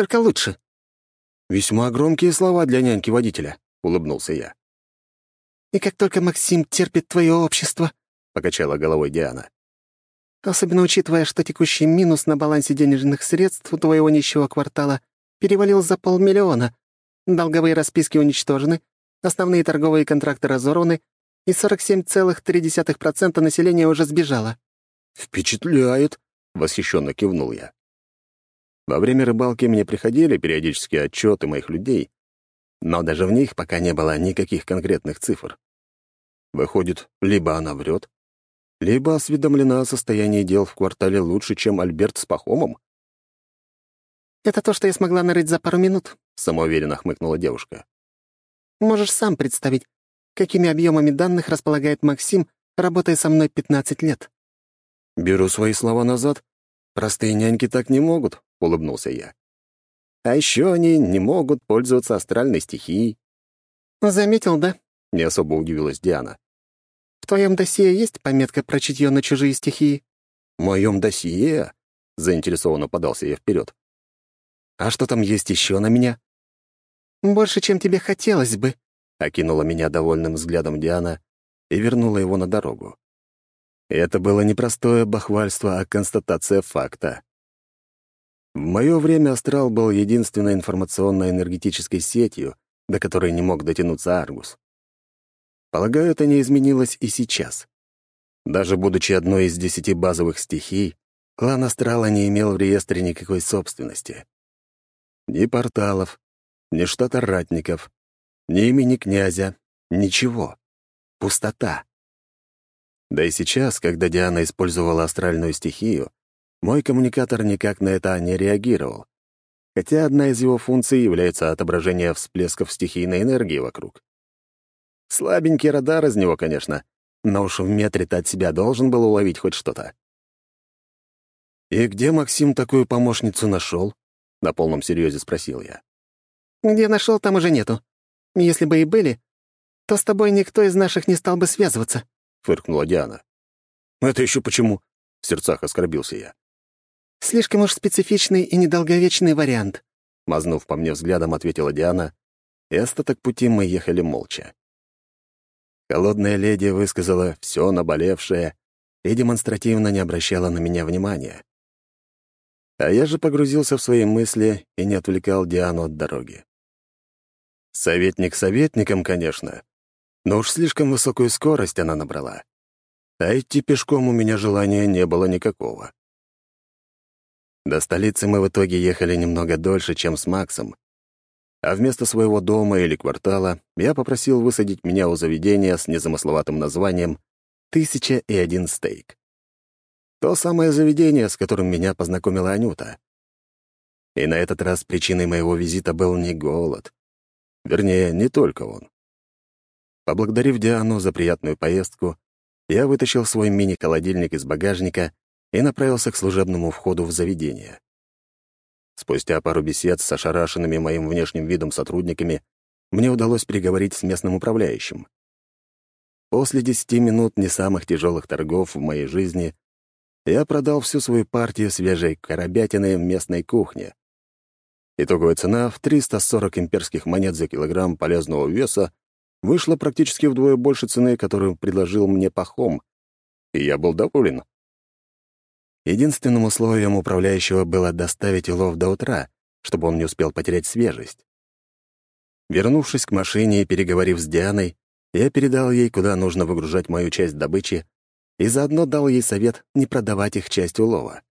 только лучше». «Весьма громкие слова для няньки-водителя», — улыбнулся я. «И как только Максим терпит твое общество», — покачала головой Диана. «особенно учитывая, что текущий минус на балансе денежных средств у твоего нищего квартала перевалил за полмиллиона, долговые расписки уничтожены, основные торговые контракты разорваны, и 47,3% населения уже сбежало». «Впечатляет», — восхищенно кивнул я. Во время рыбалки мне приходили периодически отчеты моих людей, но даже в них пока не было никаких конкретных цифр. Выходит, либо она врет, либо осведомлена о состоянии дел в квартале лучше, чем Альберт с Пахомом. «Это то, что я смогла нарыть за пару минут», — самоуверенно хмыкнула девушка. «Можешь сам представить, какими объемами данных располагает Максим, работая со мной 15 лет». «Беру свои слова назад. Простые няньки так не могут», — улыбнулся я. «А еще они не могут пользоваться астральной стихией». «Заметил, да?» — не особо удивилась Диана. «В твоем досье есть пометка про чутье на чужие стихии?» «В моем досье?» — заинтересованно подался я вперед. «А что там есть еще на меня?» «Больше, чем тебе хотелось бы», — окинула меня довольным взглядом Диана и вернула его на дорогу. Это было не простое бахвальство, а констатация факта. В мое время Астрал был единственной информационно-энергетической сетью, до которой не мог дотянуться Аргус. Полагаю, это не изменилось и сейчас. Даже будучи одной из десяти базовых стихий, клан Астрала не имел в реестре никакой собственности. Ни порталов, ни штата ратников, ни имени князя, ничего. Пустота. Да и сейчас, когда Диана использовала астральную стихию, мой коммуникатор никак на это не реагировал, хотя одна из его функций является отображение всплесков стихийной энергии вокруг. Слабенький радар из него, конечно, но уж в метре-то от себя должен был уловить хоть что-то. «И где Максим такую помощницу нашел? на полном серьезе спросил я. «Где нашел, там уже нету. Если бы и были, то с тобой никто из наших не стал бы связываться», — фыркнула Диана. «Это еще почему?» — в сердцах оскорбился я. «Слишком уж специфичный и недолговечный вариант», — мазнув по мне взглядом, ответила Диана, и остаток пути мы ехали молча. Холодная леди высказала все наболевшее и демонстративно не обращала на меня внимания. А я же погрузился в свои мысли и не отвлекал Диану от дороги. Советник советником, конечно, но уж слишком высокую скорость она набрала. А идти пешком у меня желания не было никакого. До столицы мы в итоге ехали немного дольше, чем с Максом. А вместо своего дома или квартала я попросил высадить меня у заведения с незамысловатым названием «Тысяча и один стейк». То самое заведение, с которым меня познакомила Анюта. И на этот раз причиной моего визита был не голод. Вернее, не только он. Поблагодарив Диану за приятную поездку, я вытащил свой мини-холодильник из багажника и направился к служебному входу в заведение. Спустя пару бесед с ошарашенными моим внешним видом сотрудниками мне удалось переговорить с местным управляющим. После десяти минут не самых тяжелых торгов в моей жизни я продал всю свою партию свежей коробятины в местной кухне. Итоговая цена в 340 имперских монет за килограмм полезного веса вышла практически вдвое больше цены, которую предложил мне Пахом, и я был доволен. Единственным условием управляющего было доставить улов до утра, чтобы он не успел потерять свежесть. Вернувшись к машине и переговорив с Дианой, я передал ей, куда нужно выгружать мою часть добычи, и заодно дал ей совет не продавать их часть улова.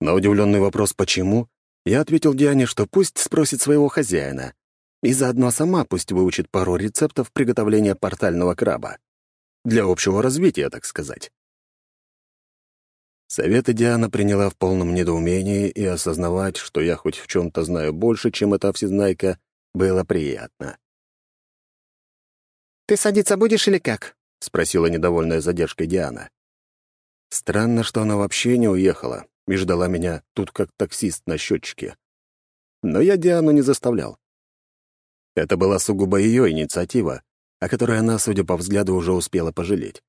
На удивленный вопрос «почему?» я ответил Диане, что пусть спросит своего хозяина, и заодно сама пусть выучит пару рецептов приготовления портального краба. Для общего развития, так сказать. Советы Диана приняла в полном недоумении, и осознавать, что я хоть в чем-то знаю больше, чем эта всезнайка, было приятно. «Ты садиться будешь или как?» — спросила недовольная задержкой Диана. Странно, что она вообще не уехала и ждала меня тут как таксист на счетчике. Но я Диану не заставлял. Это была сугубо ее инициатива, о которой она, судя по взгляду, уже успела пожалеть.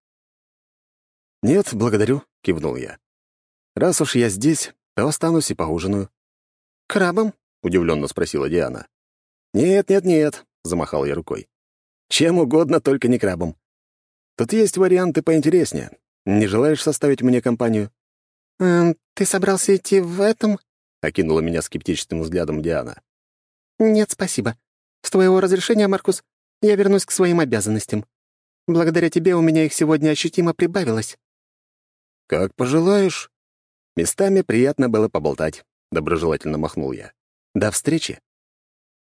«Нет, благодарю», — кивнул я. «Раз уж я здесь, то останусь и поужинаю». «Крабом?» — удивленно спросила Диана. «Нет, нет, нет», — замахал я рукой. «Чем угодно, только не крабом. Тут есть варианты поинтереснее. Не желаешь составить мне компанию?» «Эм, ты собрался идти в этом?» — окинула меня скептическим взглядом Диана. «Нет, спасибо. С твоего разрешения, Маркус, я вернусь к своим обязанностям. Благодаря тебе у меня их сегодня ощутимо прибавилось». «Как пожелаешь. Местами приятно было поболтать», — доброжелательно махнул я. «До встречи».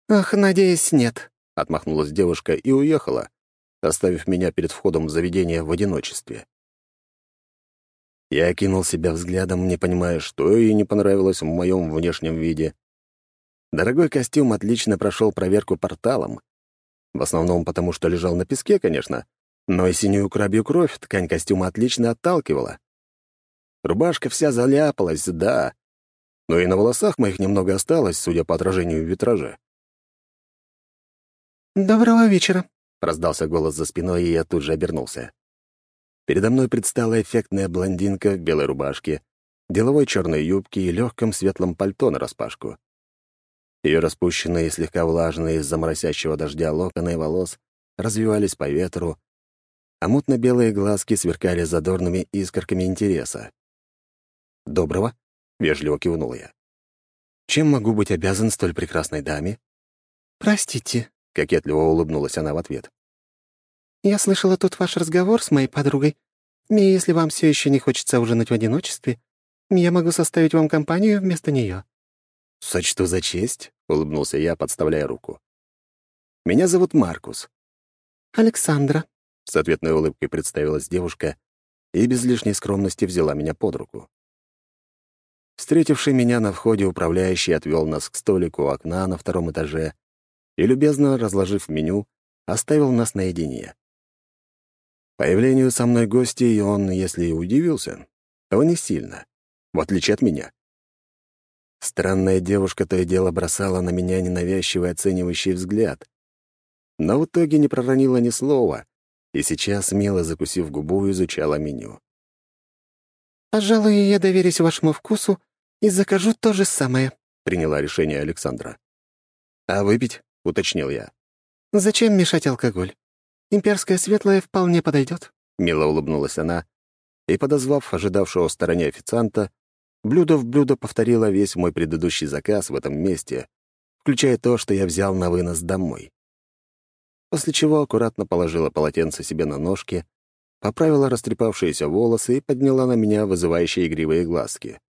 «Ах, надеюсь, нет», — отмахнулась девушка и уехала, оставив меня перед входом в заведение в одиночестве. Я окинул себя взглядом, не понимая, что ей не понравилось в моем внешнем виде. Дорогой костюм отлично прошел проверку порталом. В основном потому, что лежал на песке, конечно, но и синюю крабью кровь ткань костюма отлично отталкивала. Рубашка вся заляпалась, да, но и на волосах моих немного осталось, судя по отражению в витраже. «Доброго вечера», — раздался голос за спиной, и я тут же обернулся. Передо мной предстала эффектная блондинка в белой рубашке, деловой черной юбке и легком светлом пальто нараспашку. Ее распущенные и слегка влажные из-за моросящего дождя локоны волос развивались по ветру, а мутно-белые глазки сверкали задорными искорками интереса. «Доброго», — вежливо кивнул я. «Чем могу быть обязан столь прекрасной даме?» «Простите», — кокетливо улыбнулась она в ответ. «Я слышала тут ваш разговор с моей подругой, и если вам все еще не хочется ужинать в одиночестве, я могу составить вам компанию вместо нее». «Сочту за честь», — улыбнулся я, подставляя руку. «Меня зовут Маркус». «Александра», — с ответной улыбкой представилась девушка и без лишней скромности взяла меня под руку. Встретивший меня на входе управляющий отвел нас к столику у окна на втором этаже и, любезно разложив меню, оставил нас наедине. Появлению со мной гостей он, если и удивился, то не сильно, в отличие от меня. Странная девушка то и дело бросала на меня ненавязчивый оценивающий взгляд, но в итоге не проронила ни слова и сейчас, смело закусив губу, изучала меню. «Пожалуй, я доверюсь вашему вкусу и закажу то же самое», — приняла решение Александра. «А выпить?» — уточнил я. «Зачем мешать алкоголь? Имперское светлое вполне подойдет», — мило улыбнулась она и, подозвав ожидавшего в стороне официанта, блюдо в блюдо повторила весь мой предыдущий заказ в этом месте, включая то, что я взял на вынос домой. После чего аккуратно положила полотенце себе на ножки, поправила растрепавшиеся волосы и подняла на меня вызывающие игривые глазки.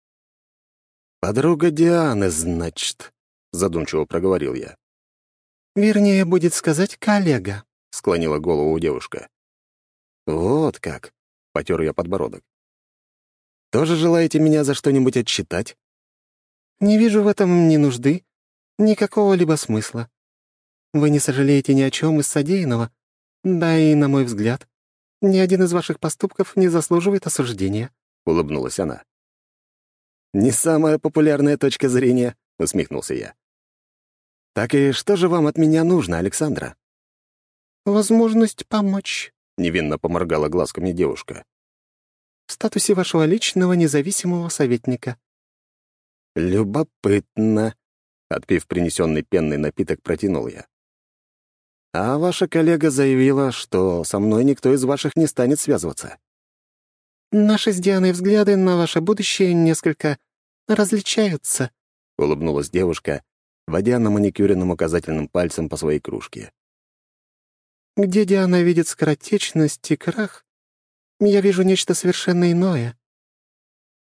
«Подруга Дианы, значит», — задумчиво проговорил я. «Вернее, будет сказать коллега», — склонила голову девушка. «Вот как», — потер я подбородок. «Тоже желаете меня за что-нибудь отчитать?» «Не вижу в этом ни нужды, ни какого-либо смысла. Вы не сожалеете ни о чем из содеянного, да и, на мой взгляд, ни один из ваших поступков не заслуживает осуждения», — улыбнулась она. «Не самая популярная точка зрения», — усмехнулся я. «Так и что же вам от меня нужно, Александра?» «Возможность помочь», — невинно поморгала глазками девушка. «В статусе вашего личного независимого советника». «Любопытно», — отпив принесенный пенный напиток, протянул я. «А ваша коллега заявила, что со мной никто из ваших не станет связываться». «Наши с Дианой взгляды на ваше будущее несколько различаются», — улыбнулась девушка, водя на маникюренным указательным пальцем по своей кружке. «Где Диана видит скоротечность и крах, я вижу нечто совершенно иное».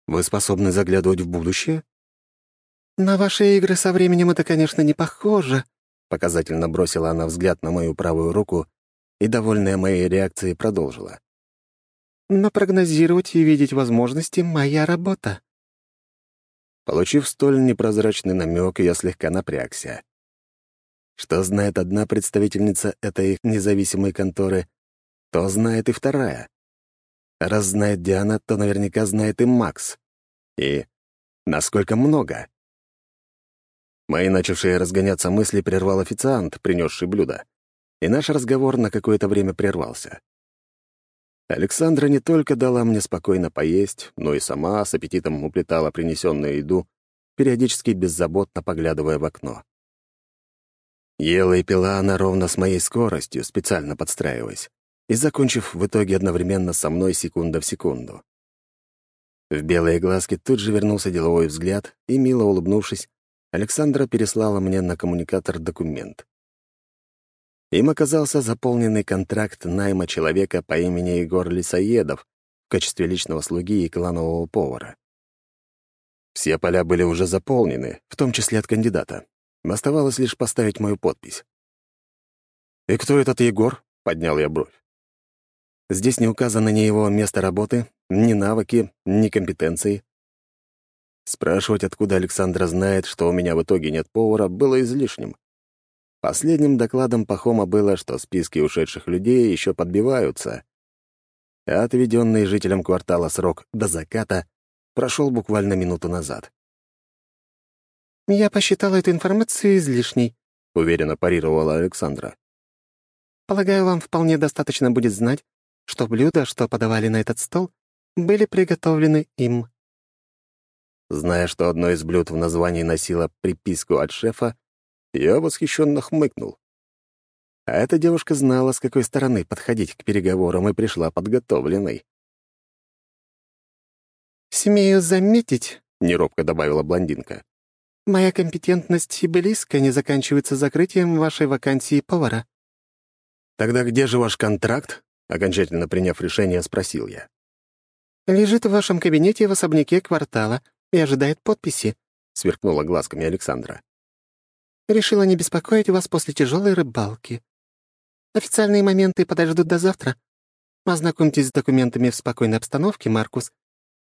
«Вы способны заглядывать в будущее?» «На ваши игры со временем это, конечно, не похоже», — показательно бросила она взгляд на мою правую руку и, довольная моей реакцией, продолжила. «Но прогнозировать и видеть возможности — моя работа». Получив столь непрозрачный намек, я слегка напрягся. Что знает одна представительница этой независимой конторы, то знает и вторая. раз знает Диана, то наверняка знает и Макс. И насколько много. Мои начавшие разгоняться мысли прервал официант, принесший блюдо, и наш разговор на какое-то время прервался. Александра не только дала мне спокойно поесть, но и сама с аппетитом уплетала принесенную еду, периодически беззаботно поглядывая в окно. Ела и пила она ровно с моей скоростью, специально подстраиваясь, и закончив в итоге одновременно со мной секунда в секунду. В белые глазки тут же вернулся деловой взгляд, и, мило улыбнувшись, Александра переслала мне на коммуникатор документ. Им оказался заполненный контракт найма человека по имени Егор Лисоедов в качестве личного слуги и кланового повара. Все поля были уже заполнены, в том числе от кандидата. Оставалось лишь поставить мою подпись. «И кто этот Егор?» — поднял я бровь. Здесь не указано ни его место работы, ни навыки, ни компетенции. Спрашивать, откуда Александра знает, что у меня в итоге нет повара, было излишним. Последним докладом Пахома было, что списки ушедших людей еще подбиваются, а отведенный жителям квартала срок до заката прошел буквально минуту назад. «Я посчитала эту информацию излишней», — уверенно парировала Александра. «Полагаю, вам вполне достаточно будет знать, что блюда, что подавали на этот стол, были приготовлены им». Зная, что одно из блюд в названии носило приписку от шефа, я восхищенно хмыкнул. А эта девушка знала, с какой стороны подходить к переговорам, и пришла подготовленной. «Смею заметить», — неробко добавила блондинка. «моя компетентность и близко не заканчивается закрытием вашей вакансии повара». «Тогда где же ваш контракт?» — окончательно приняв решение, спросил я. «Лежит в вашем кабинете в особняке квартала и ожидает подписи», — сверкнула глазками Александра. «Решила не беспокоить вас после тяжелой рыбалки. Официальные моменты подождут до завтра. Ознакомьтесь с документами в спокойной обстановке, Маркус,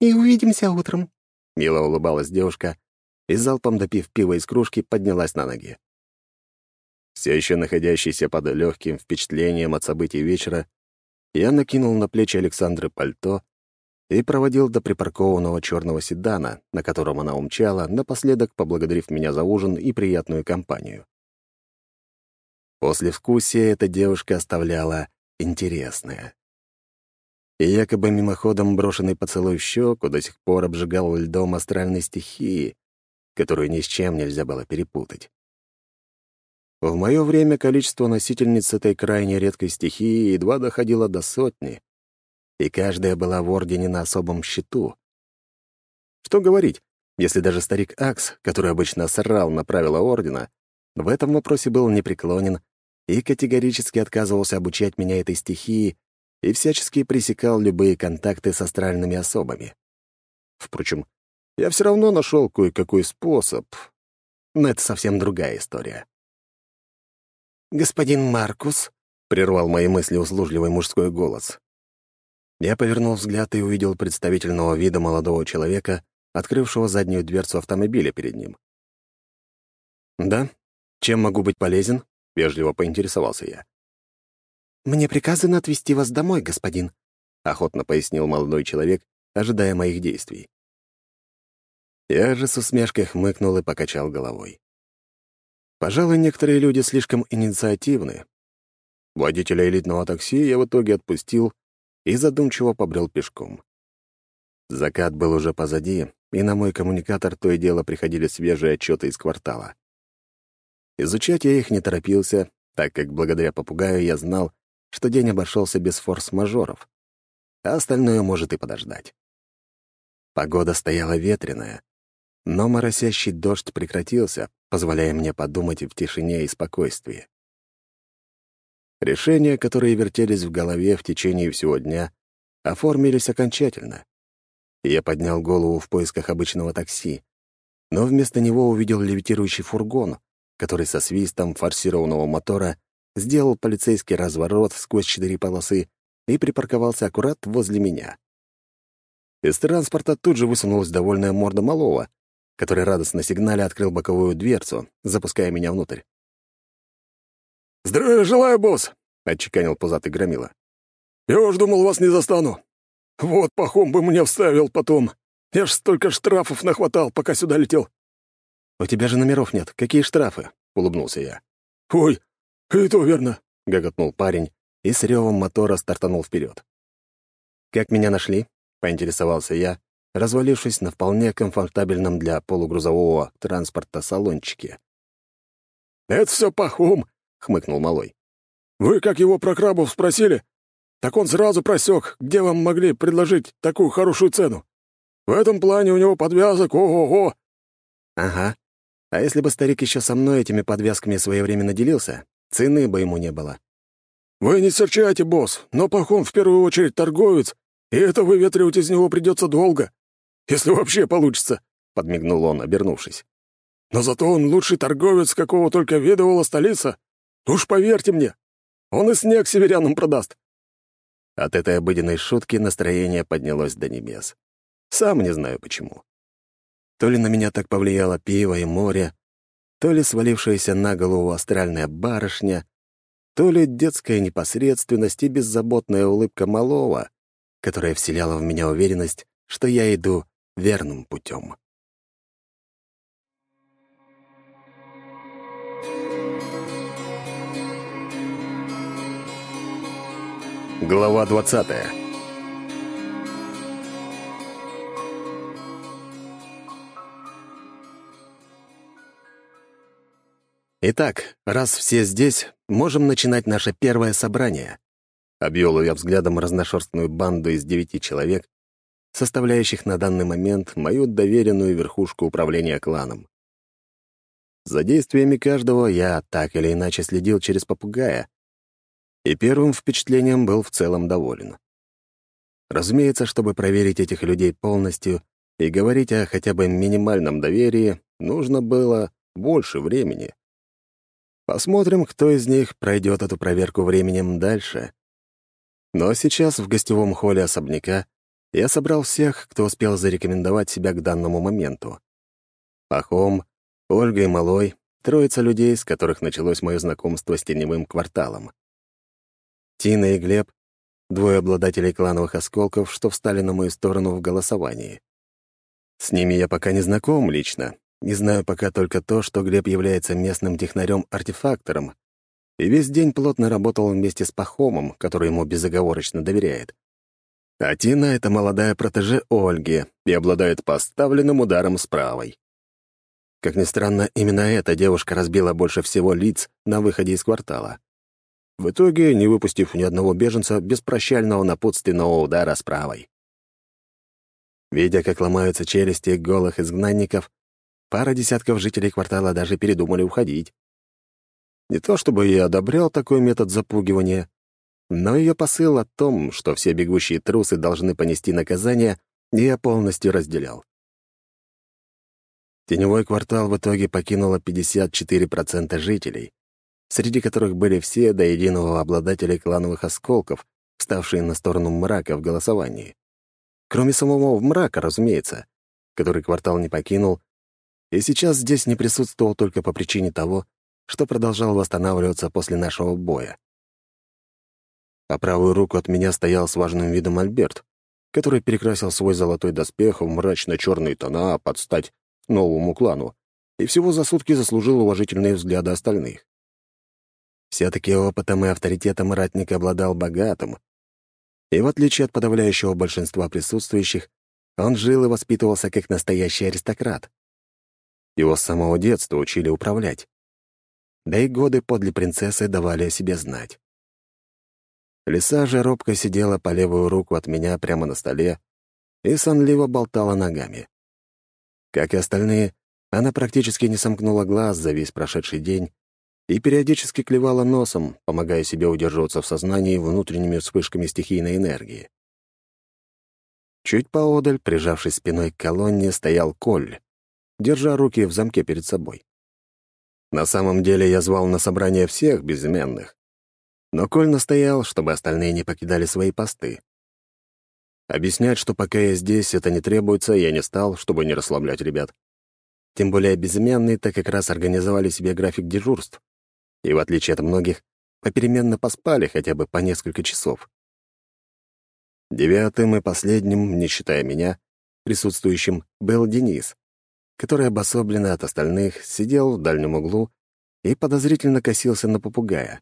и увидимся утром». Мило улыбалась девушка и, залпом допив пива из кружки, поднялась на ноги. Все еще находящийся под легким впечатлением от событий вечера, я накинул на плечи Александры пальто и проводил до припаркованного черного седана, на котором она умчала, напоследок поблагодарив меня за ужин и приятную компанию. После вкусия эта девушка оставляла интересное. И якобы мимоходом брошенный поцелуй в щеку до сих пор обжигал льдом астральной стихии, которую ни с чем нельзя было перепутать. В мое время количество носительниц этой крайне редкой стихии едва доходило до сотни, и каждая была в Ордене на особом счету. Что говорить, если даже старик Акс, который обычно срал на правила Ордена, в этом вопросе был непреклонен и категорически отказывался обучать меня этой стихии и всячески пресекал любые контакты с астральными особами. Впрочем, я все равно нашел кое-какой способ, но это совсем другая история. «Господин Маркус», — прервал мои мысли услужливый мужской голос. Я повернул взгляд и увидел представительного вида молодого человека, открывшего заднюю дверцу автомобиля перед ним. «Да? Чем могу быть полезен?» — вежливо поинтересовался я. «Мне приказано отвезти вас домой, господин», — охотно пояснил молодой человек, ожидая моих действий. Я же с усмешкой хмыкнул и покачал головой. Пожалуй, некоторые люди слишком инициативны. Водителя элитного такси я в итоге отпустил и задумчиво побрел пешком. Закат был уже позади, и на мой коммуникатор то и дело приходили свежие отчеты из квартала. Изучать я их не торопился, так как благодаря попугаю я знал, что день обошелся без форс-мажоров, а остальное может и подождать. Погода стояла ветреная, но моросящий дождь прекратился, позволяя мне подумать в тишине и спокойствии. Решения, которые вертелись в голове в течение всего дня, оформились окончательно. Я поднял голову в поисках обычного такси, но вместо него увидел левитирующий фургон, который со свистом форсированного мотора сделал полицейский разворот сквозь четыре полосы и припарковался аккурат возле меня. Из транспорта тут же высунулась довольная морда малого, который радостно сигнале открыл боковую дверцу, запуская меня внутрь. «Здравия желаю, босс!» — отчеканил пузатый громила. «Я уж думал, вас не застану. Вот пахом бы мне вставил потом. Я ж столько штрафов нахватал, пока сюда летел». «У тебя же номеров нет. Какие штрафы?» — улыбнулся я. «Ой, и то верно», — гоготнул парень и с ревом мотора стартанул вперед. «Как меня нашли?» — поинтересовался я, развалившись на вполне комфортабельном для полугрузового транспорта салончике. «Это все пахом», — хмыкнул Малой. «Вы, как его про крабов спросили, так он сразу просек, где вам могли предложить такую хорошую цену. В этом плане у него подвязок ого-го». «Ага. А если бы старик еще со мной этими подвязками своевременно делился, цены бы ему не было». «Вы не серчайте, босс, но Пахом в первую очередь торговец, и это выветривать из него придется долго. Если вообще получится», — подмигнул он, обернувшись. «Но зато он лучший торговец, какого только ведовала столица. Уж поверьте мне, он и снег северянам продаст». От этой обыденной шутки настроение поднялось до небес. Сам не знаю почему. То ли на меня так повлияло пиво и море, то ли свалившаяся на голову астральная барышня, то ли детская непосредственность и беззаботная улыбка малого, которая вселяла в меня уверенность, что я иду верным путем. Глава двадцатая. Итак, раз все здесь, можем начинать наше первое собрание. Обвел я взглядом разношерстную банду из девяти человек, составляющих на данный момент мою доверенную верхушку управления кланом. За действиями каждого я так или иначе следил через попугая, и первым впечатлением был в целом доволен. Разумеется, чтобы проверить этих людей полностью и говорить о хотя бы минимальном доверии, нужно было больше времени. Посмотрим, кто из них пройдет эту проверку временем дальше. Но сейчас в гостевом холле особняка я собрал всех, кто успел зарекомендовать себя к данному моменту. Пахом, Ольга и Малой — троица людей, с которых началось мое знакомство с теневым кварталом. Тина и Глеб — двое обладателей клановых осколков, что встали на мою сторону в голосовании. С ними я пока не знаком лично, не знаю пока только то, что Глеб является местным технарем-артефактором и весь день плотно работал вместе с Пахомом, который ему безоговорочно доверяет. А Тина — это молодая протеже Ольги и обладает поставленным ударом с правой. Как ни странно, именно эта девушка разбила больше всего лиц на выходе из квартала. В итоге, не выпустив ни одного беженца, без прощального напутственного удара с правой. Видя, как ломаются челюсти голых изгнанников, Пара десятков жителей квартала даже передумали уходить. Не то чтобы я одобрял такой метод запугивания, но ее посыл о том, что все бегущие трусы должны понести наказание, я полностью разделял. Теневой квартал в итоге покинуло 54% жителей, среди которых были все до единого обладателей клановых осколков, ставшие на сторону мрака в голосовании. Кроме самого мрака, разумеется, который квартал не покинул и сейчас здесь не присутствовал только по причине того, что продолжал восстанавливаться после нашего боя. По правую руку от меня стоял с важным видом Альберт, который перекрасил свой золотой доспех в мрачно-черные тона под стать новому клану и всего за сутки заслужил уважительные взгляды остальных. Все-таки опытом и авторитетом ратник обладал богатым, и в отличие от подавляющего большинства присутствующих, он жил и воспитывался как настоящий аристократ. Его с самого детства учили управлять. Да и годы подле принцессы давали о себе знать. Лиса же робко сидела по левую руку от меня прямо на столе и сонливо болтала ногами. Как и остальные, она практически не сомкнула глаз за весь прошедший день и периодически клевала носом, помогая себе удерживаться в сознании внутренними вспышками стихийной энергии. Чуть поодаль, прижавшись спиной к колонне, стоял Коль держа руки в замке перед собой. На самом деле я звал на собрание всех безымянных, но Коль настоял, чтобы остальные не покидали свои посты. Объяснять, что пока я здесь, это не требуется, я не стал, чтобы не расслаблять ребят. Тем более безымянные-то как раз организовали себе график дежурств. И в отличие от многих, попеременно поспали хотя бы по несколько часов. Девятым и последним, не считая меня, присутствующим, был Денис, который, обособленно от остальных, сидел в дальнем углу и подозрительно косился на попугая.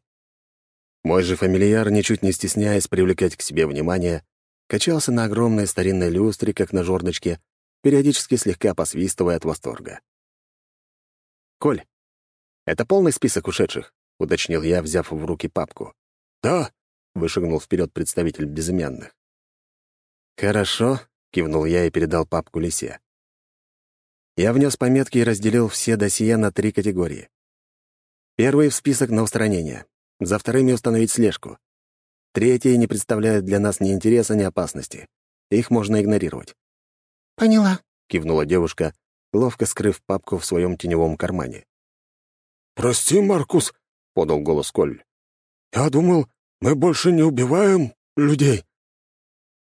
Мой же фамильяр, ничуть не стесняясь привлекать к себе внимание, качался на огромной старинной люстре, как на жердочке, периодически слегка посвистывая от восторга. «Коль, это полный список ушедших?» — уточнил я, взяв в руки папку. «Да», — вышагнул вперед представитель безымянных. «Хорошо», — кивнул я и передал папку лисе. Я внес пометки и разделил все досье на три категории. Первый — в список на устранение. За вторыми — установить слежку. Третьи не представляют для нас ни интереса, ни опасности. Их можно игнорировать. «Поняла», — кивнула девушка, ловко скрыв папку в своем теневом кармане. «Прости, Маркус», — подал голос Коль. «Я думал, мы больше не убиваем людей».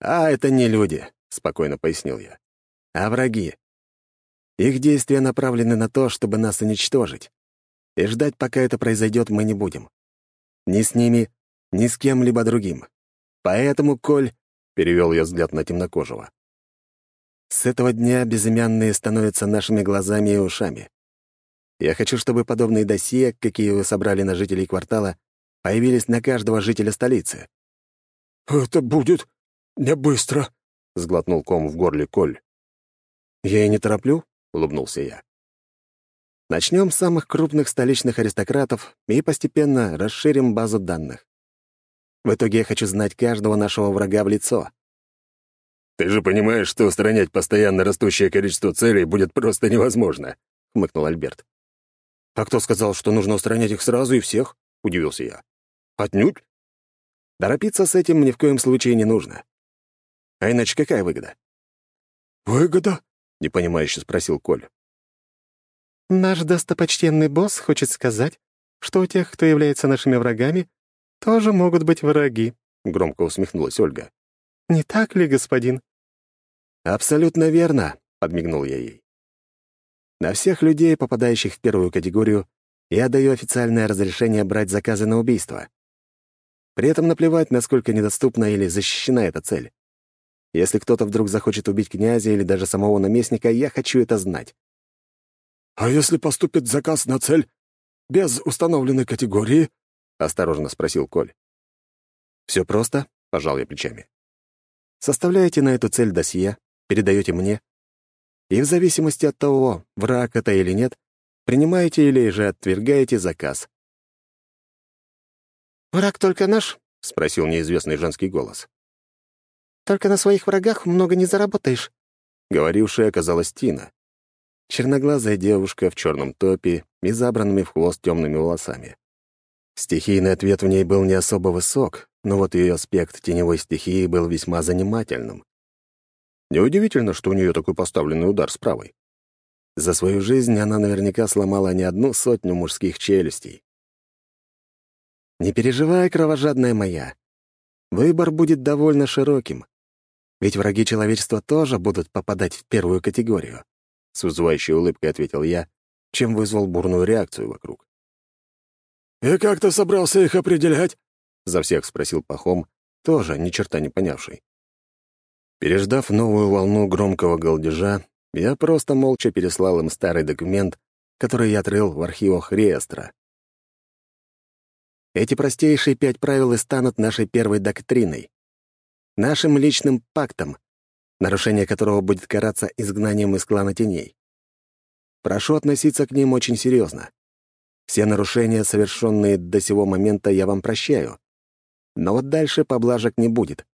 «А, это не люди», — спокойно пояснил я, — «а враги. Их действия направлены на то, чтобы нас уничтожить. И ждать, пока это произойдет, мы не будем. Ни с ними, ни с кем-либо другим. Поэтому, Коль, — перевел я взгляд на темнокожего, — с этого дня безымянные становятся нашими глазами и ушами. Я хочу, чтобы подобные досье, какие вы собрали на жителей квартала, появились на каждого жителя столицы. «Это будет не быстро», — сглотнул ком в горле Коль. «Я и не тороплю», — улыбнулся я. Начнем с самых крупных столичных аристократов и постепенно расширим базу данных. В итоге я хочу знать каждого нашего врага в лицо. «Ты же понимаешь, что устранять постоянно растущее количество целей будет просто невозможно», — хмыкнул Альберт. «А кто сказал, что нужно устранять их сразу и всех?» — удивился я. «Отнюдь». Торопиться с этим ни в коем случае не нужно. А иначе какая выгода? «Выгода?» — непонимающе спросил Коль. «Наш достопочтенный босс хочет сказать, что у тех, кто является нашими врагами, тоже могут быть враги», — громко усмехнулась Ольга. «Не так ли, господин?» «Абсолютно верно», — подмигнул я ей. «На всех людей, попадающих в первую категорию, я даю официальное разрешение брать заказы на убийство. При этом наплевать, насколько недоступна или защищена эта цель. Если кто-то вдруг захочет убить князя или даже самого наместника, я хочу это знать. «А если поступит заказ на цель без установленной категории?» — осторожно спросил Коль. «Все просто», — пожал я плечами. «Составляете на эту цель досье, передаете мне, и в зависимости от того, враг это или нет, принимаете или же отвергаете заказ». «Враг только наш?» — спросил неизвестный женский голос. Только на своих врагах много не заработаешь». Говорившая оказалась Тина. Черноглазая девушка в черном топе и забранными в хвост темными волосами. Стихийный ответ в ней был не особо высок, но вот ее аспект теневой стихии был весьма занимательным. Неудивительно, что у нее такой поставленный удар с правой. За свою жизнь она наверняка сломала не одну сотню мужских челюстей. «Не переживай, кровожадная моя. Выбор будет довольно широким. Ведь враги человечества тоже будут попадать в первую категорию. С вызывающей улыбкой ответил я, чем вызвал бурную реакцию вокруг. «И как ты собрался их определять?» — за всех спросил Пахом, тоже ни черта не понявший. Переждав новую волну громкого голдежа, я просто молча переслал им старый документ, который я отрыл в архивах реестра. Эти простейшие пять правил и станут нашей первой доктриной нашим личным пактом, нарушение которого будет караться изгнанием из клана теней. Прошу относиться к ним очень серьезно. Все нарушения, совершенные до сего момента, я вам прощаю. Но вот дальше поблажек не будет.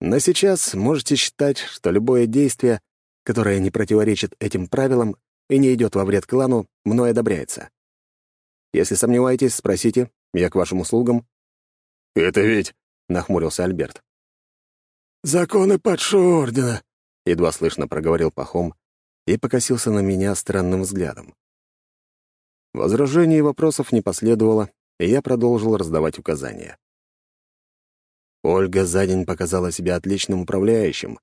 Но сейчас можете считать, что любое действие, которое не противоречит этим правилам и не идет во вред клану, мной одобряется. Если сомневаетесь, спросите, я к вашим услугам. «Это ведь — нахмурился Альберт. «Законы падшего ордена», — едва слышно проговорил Пахом и покосился на меня странным взглядом. Возражений и вопросов не последовало, и я продолжил раздавать указания. Ольга за день показала себя отличным управляющим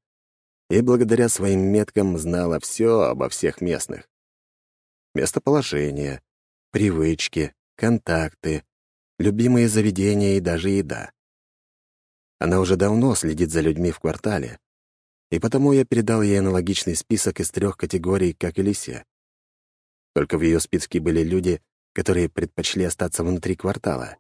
и благодаря своим меткам знала все обо всех местных. Местоположение, привычки, контакты, любимые заведения и даже еда. Она уже давно следит за людьми в квартале, и потому я передал ей аналогичный список из трех категорий, как и Лисе. Только в ее списке были люди, которые предпочли остаться внутри квартала.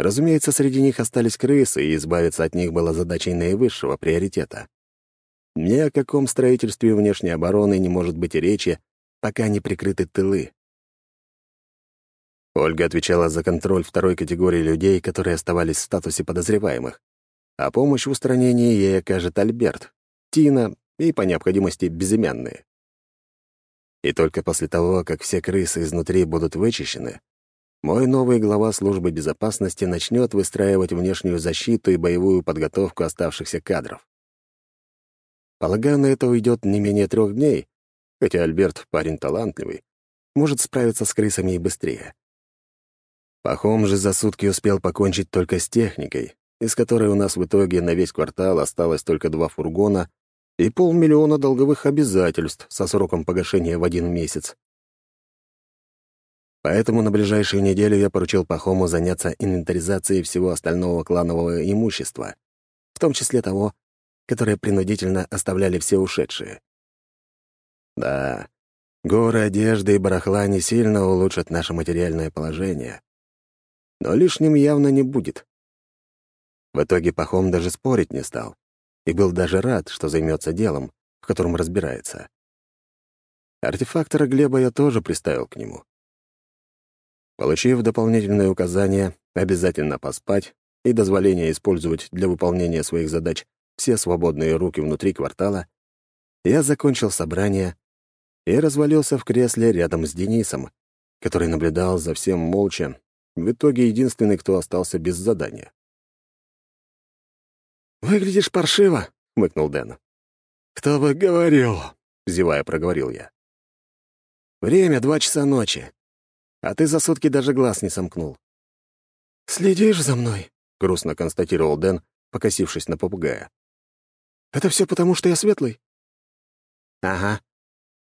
Разумеется, среди них остались крысы, и избавиться от них было задачей наивысшего приоритета. Ни о каком строительстве внешней обороны не может быть и речи, пока не прикрыты тылы. Ольга отвечала за контроль второй категории людей, которые оставались в статусе подозреваемых, а помощь в устранении ей окажет Альберт, Тина и, по необходимости, безымянные. И только после того, как все крысы изнутри будут вычищены, мой новый глава службы безопасности начнет выстраивать внешнюю защиту и боевую подготовку оставшихся кадров. Полагаю, на это уйдет не менее трех дней, хотя Альберт парень талантливый, может справиться с крысами и быстрее. Пахом же за сутки успел покончить только с техникой, из которой у нас в итоге на весь квартал осталось только два фургона и полмиллиона долговых обязательств со сроком погашения в один месяц. Поэтому на ближайшую неделю я поручил Пахому заняться инвентаризацией всего остального кланового имущества, в том числе того, которое принудительно оставляли все ушедшие. Да, горы одежды и барахла не сильно улучшат наше материальное положение, но лишним явно не будет. В итоге Пахом даже спорить не стал и был даже рад, что займется делом, в котором разбирается. Артефактора Глеба я тоже приставил к нему. Получив дополнительные указания обязательно поспать и дозволение использовать для выполнения своих задач все свободные руки внутри квартала, я закончил собрание и развалился в кресле рядом с Денисом, который наблюдал за всем молча в итоге единственный, кто остался без задания. «Выглядишь паршиво», — хмыкнул Дэн. «Кто бы говорил», — зевая проговорил я. «Время — два часа ночи, а ты за сутки даже глаз не сомкнул». «Следишь за мной?» — грустно констатировал Дэн, покосившись на попугая. «Это все потому, что я светлый?» «Ага.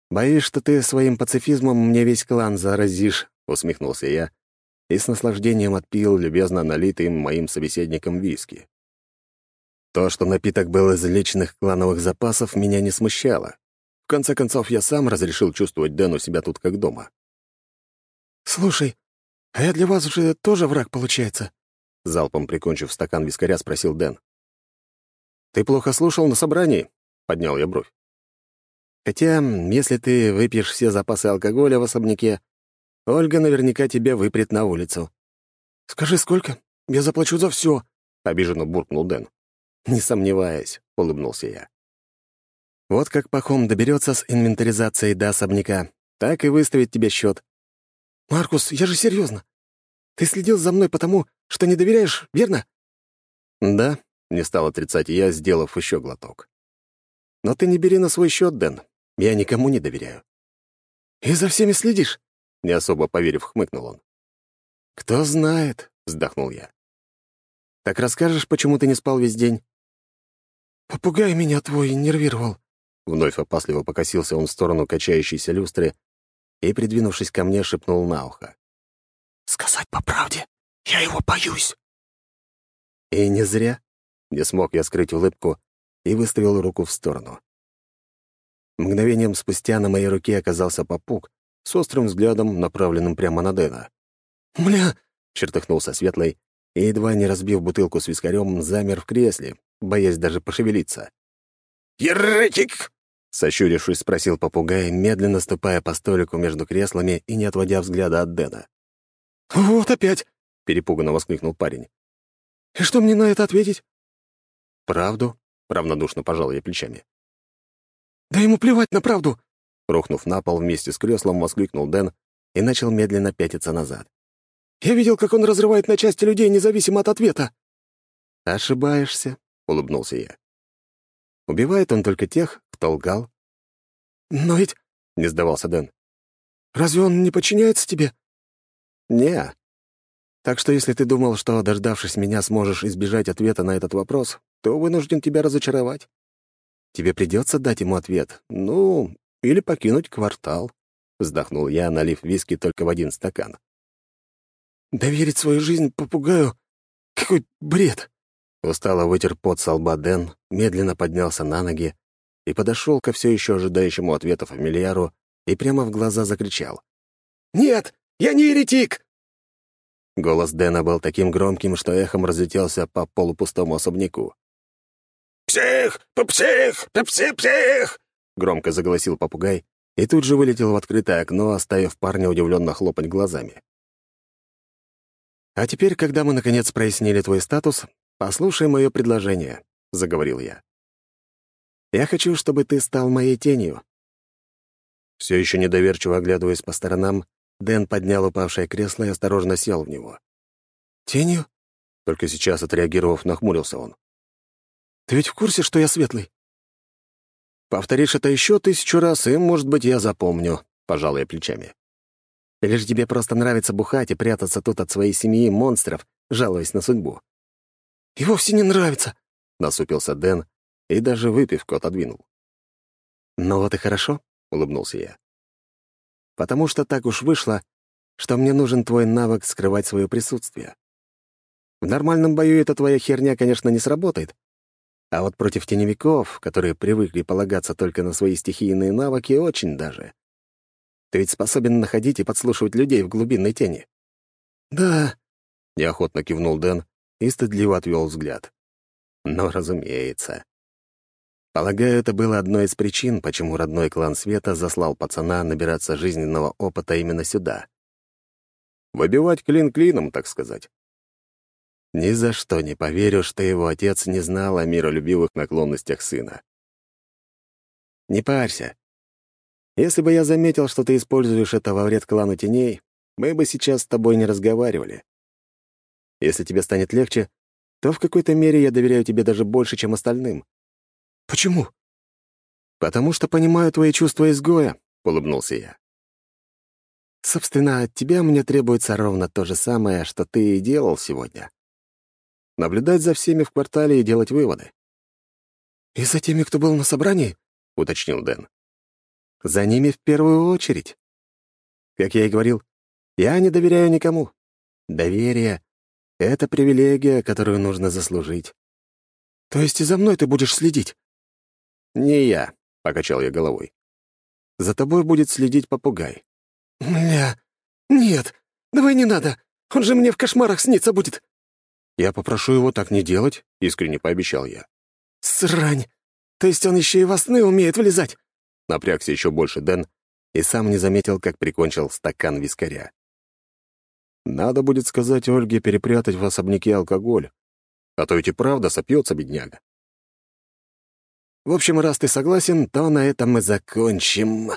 Боюсь, что ты своим пацифизмом мне весь клан заразишь», — усмехнулся я, и с наслаждением отпил любезно налитым моим собеседником виски. То, что напиток был из личных клановых запасов, меня не смущало. В конце концов, я сам разрешил чувствовать Дэну себя тут как дома. «Слушай, а я для вас уже тоже враг, получается?» Залпом прикончив стакан вискаря, спросил Дэн. «Ты плохо слушал на собрании?» — поднял я бровь. «Хотя, если ты выпьешь все запасы алкоголя в особняке, Ольга наверняка тебя выпрет на улицу». «Скажи, сколько? Я заплачу за все, обиженно буркнул Дэн. «Не сомневаюсь», — улыбнулся я. «Вот как Пахом доберется с инвентаризацией до особняка, так и выставит тебе счет. «Маркус, я же серьезно. Ты следил за мной потому, что не доверяешь, верно?» «Да», — не стал отрицать я, сделав еще глоток. «Но ты не бери на свой счет, Дэн. Я никому не доверяю». «И за всеми следишь?» Не особо поверив, хмыкнул он. «Кто знает», — вздохнул я. «Так расскажешь, почему ты не спал весь день?» «Попугай меня твой нервировал». Вновь опасливо покосился он в сторону качающейся люстры и, придвинувшись ко мне, шепнул на ухо. «Сказать по правде, я его боюсь». И не зря. Не смог я скрыть улыбку и выставил руку в сторону. Мгновением спустя на моей руке оказался попуг, с острым взглядом, направленным прямо на Дэна. «Мля!» — чертыхнулся Светлый и, едва не разбив бутылку с вискарем, замер в кресле, боясь даже пошевелиться. «Еретик!» — сощурившись, спросил попугай, медленно ступая по столику между креслами и не отводя взгляда от Дэна. «Вот опять!» — перепуганно воскликнул парень. «И что мне на это ответить?» «Правду?» — равнодушно пожал я плечами. «Да ему плевать на правду!» Рухнув на пол вместе с креслом, воскликнул Дэн и начал медленно пятиться назад. «Я видел, как он разрывает на части людей, независимо от ответа». «Ошибаешься», — улыбнулся я. «Убивает он только тех, кто лгал». «Но ведь...» — не сдавался Дэн. «Разве он не подчиняется тебе?» «Не. Так что если ты думал, что, дождавшись меня, сможешь избежать ответа на этот вопрос, то вынужден тебя разочаровать. Тебе придется дать ему ответ. Ну, или покинуть квартал», — вздохнул я, налив виски только в один стакан. «Доверить свою жизнь попугаю? Какой бред!» Устало вытер пот со лба медленно поднялся на ноги и подошел ко все еще ожидающему ответа фамильяру и прямо в глаза закричал. «Нет, я не еретик!» Голос Дэна был таким громким, что эхом разлетелся по полупустому особняку. «Псих! Псих! Псих! Псих!» — громко заголосил попугай и тут же вылетел в открытое окно, оставив парня удивленно хлопать глазами. «А теперь, когда мы, наконец, прояснили твой статус, послушай мое предложение», — заговорил я. «Я хочу, чтобы ты стал моей тенью». Все еще недоверчиво оглядываясь по сторонам, Дэн поднял упавшее кресло и осторожно сел в него. «Тенью?» Только сейчас, отреагировав, нахмурился он. «Ты ведь в курсе, что я светлый?» «Повторишь это еще тысячу раз, и, может быть, я запомню», — пожал я плечами. «Или же тебе просто нравится бухать и прятаться тут от своей семьи монстров, жалуясь на судьбу?» «И вовсе не нравится», — насупился Дэн и даже выпивку отодвинул. «Ну вот и хорошо», — улыбнулся я потому что так уж вышло, что мне нужен твой навык скрывать свое присутствие. В нормальном бою эта твоя херня, конечно, не сработает, а вот против теневиков, которые привыкли полагаться только на свои стихийные навыки, очень даже. Ты ведь способен находить и подслушивать людей в глубинной тени. «Да», — неохотно кивнул Дэн и стыдливо отвел взгляд. «Ну, разумеется. Полагаю, это было одной из причин, почему родной клан Света заслал пацана набираться жизненного опыта именно сюда. Выбивать клин клином, так сказать. Ни за что не поверю, что его отец не знал о миролюбивых наклонностях сына. Не парься. Если бы я заметил, что ты используешь это во вред клану теней, мы бы сейчас с тобой не разговаривали. Если тебе станет легче, то в какой-то мере я доверяю тебе даже больше, чем остальным. «Почему?» «Потому что понимаю твои чувства изгоя», — улыбнулся я. «Собственно, от тебя мне требуется ровно то же самое, что ты и делал сегодня. Наблюдать за всеми в квартале и делать выводы». «И за теми, кто был на собрании?» — уточнил Дэн. «За ними в первую очередь. Как я и говорил, я не доверяю никому. Доверие — это привилегия, которую нужно заслужить». «То есть и за мной ты будешь следить?» «Не я», — покачал я головой. «За тобой будет следить попугай». «Мля, нет, давай не надо. Он же мне в кошмарах снится будет». «Я попрошу его так не делать», — искренне пообещал я. «Срань! То есть он еще и во сны умеет влезать?» Напрягся еще больше Дэн и сам не заметил, как прикончил стакан вискаря. «Надо будет сказать Ольге перепрятать в особняке алкоголь, а то ведь и правда сопьется бедняга». В общем, раз ты согласен, то на этом мы закончим».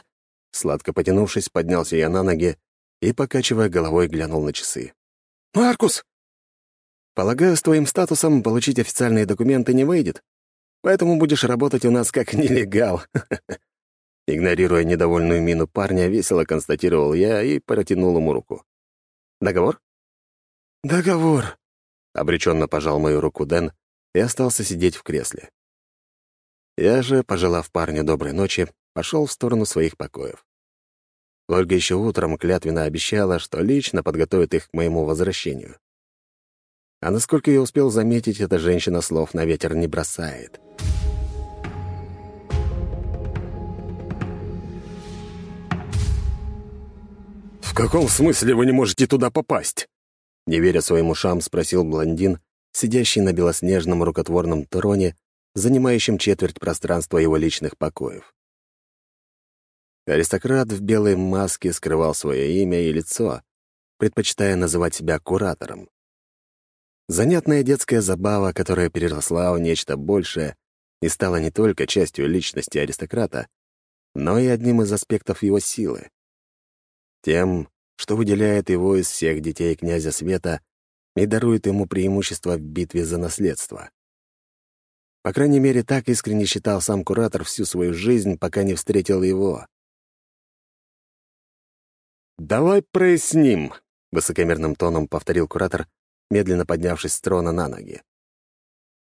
Сладко потянувшись, поднялся я на ноги и, покачивая головой, глянул на часы. «Маркус!» «Полагаю, с твоим статусом получить официальные документы не выйдет, поэтому будешь работать у нас как нелегал». Игнорируя недовольную мину парня, весело констатировал я и протянул ему руку. «Договор?» «Договор», — обреченно пожал мою руку Дэн и остался сидеть в кресле. Я же, пожелав парню доброй ночи, пошел в сторону своих покоев. Ольга еще утром клятвенно обещала, что лично подготовит их к моему возвращению. А насколько я успел заметить, эта женщина слов на ветер не бросает. «В каком смысле вы не можете туда попасть?» Не веря своим ушам, спросил блондин, сидящий на белоснежном рукотворном троне занимающим четверть пространства его личных покоев. Аристократ в белой маске скрывал свое имя и лицо, предпочитая называть себя куратором. Занятная детская забава, которая переросла в нечто большее и стала не только частью личности аристократа, но и одним из аспектов его силы. Тем, что выделяет его из всех детей князя Света и дарует ему преимущество в битве за наследство. По крайней мере, так искренне считал сам куратор всю свою жизнь, пока не встретил его. «Давай проясним», — высокомерным тоном повторил куратор, медленно поднявшись с трона на ноги.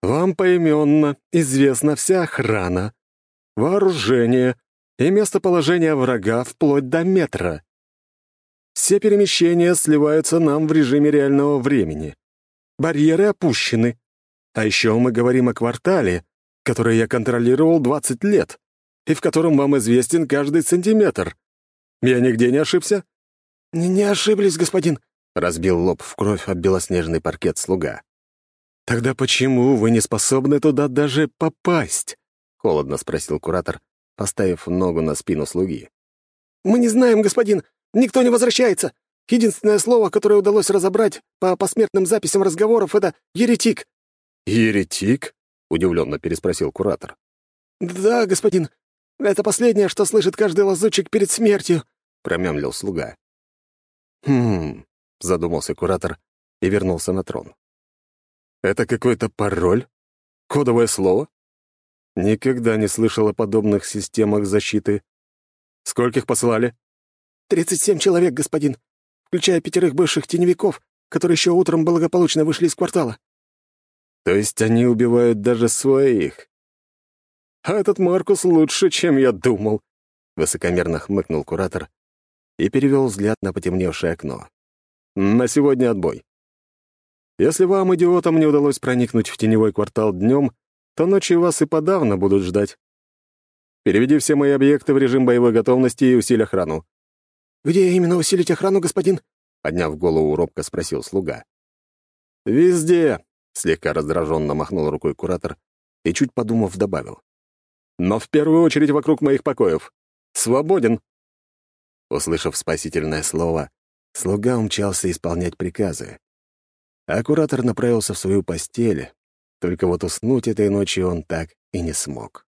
«Вам поименно известна вся охрана, вооружение и местоположение врага вплоть до метра. Все перемещения сливаются нам в режиме реального времени. Барьеры опущены, а еще мы говорим о квартале, который я контролировал 20 лет, и в котором вам известен каждый сантиметр. Я нигде не ошибся?» «Не, ошиблись, господин. — разбил лоб в кровь об белоснежный паркет слуга. «Тогда почему вы не способны туда даже попасть?» — холодно спросил куратор, поставив ногу на спину слуги. «Мы не знаем, господин. Никто не возвращается. Единственное слово, которое удалось разобрать по посмертным записям разговоров, — это «еретик». «Еретик?» — удивленно переспросил куратор. «Да, господин. Это последнее, что слышит каждый лазутчик перед смертью», — промямлил слуга. «Хм...» — задумался куратор и вернулся на трон. «Это какой-то пароль? Кодовое слово? Никогда не слышал о подобных системах защиты. Скольких посылали?» «Тридцать семь человек, господин, включая пятерых бывших теневиков, которые еще утром благополучно вышли из квартала». «То есть они убивают даже своих?» «А этот Маркус лучше, чем я думал», — высокомерно хмыкнул куратор и перевел взгляд на потемневшее окно. «На сегодня отбой. Если вам, идиотам, не удалось проникнуть в теневой квартал днем, то ночью вас и подавно будут ждать. Переведи все мои объекты в режим боевой готовности и усиль охрану». «Где именно усилить охрану, господин?» Подняв голову, робко спросил слуга. «Везде», — слегка раздраженно махнул рукой куратор и, чуть подумав, добавил. «Но в первую очередь вокруг моих покоев. Свободен». Услышав спасительное слово, слуга умчался исполнять приказы. А куратор направился в свою постель, только вот уснуть этой ночью он так и не смог.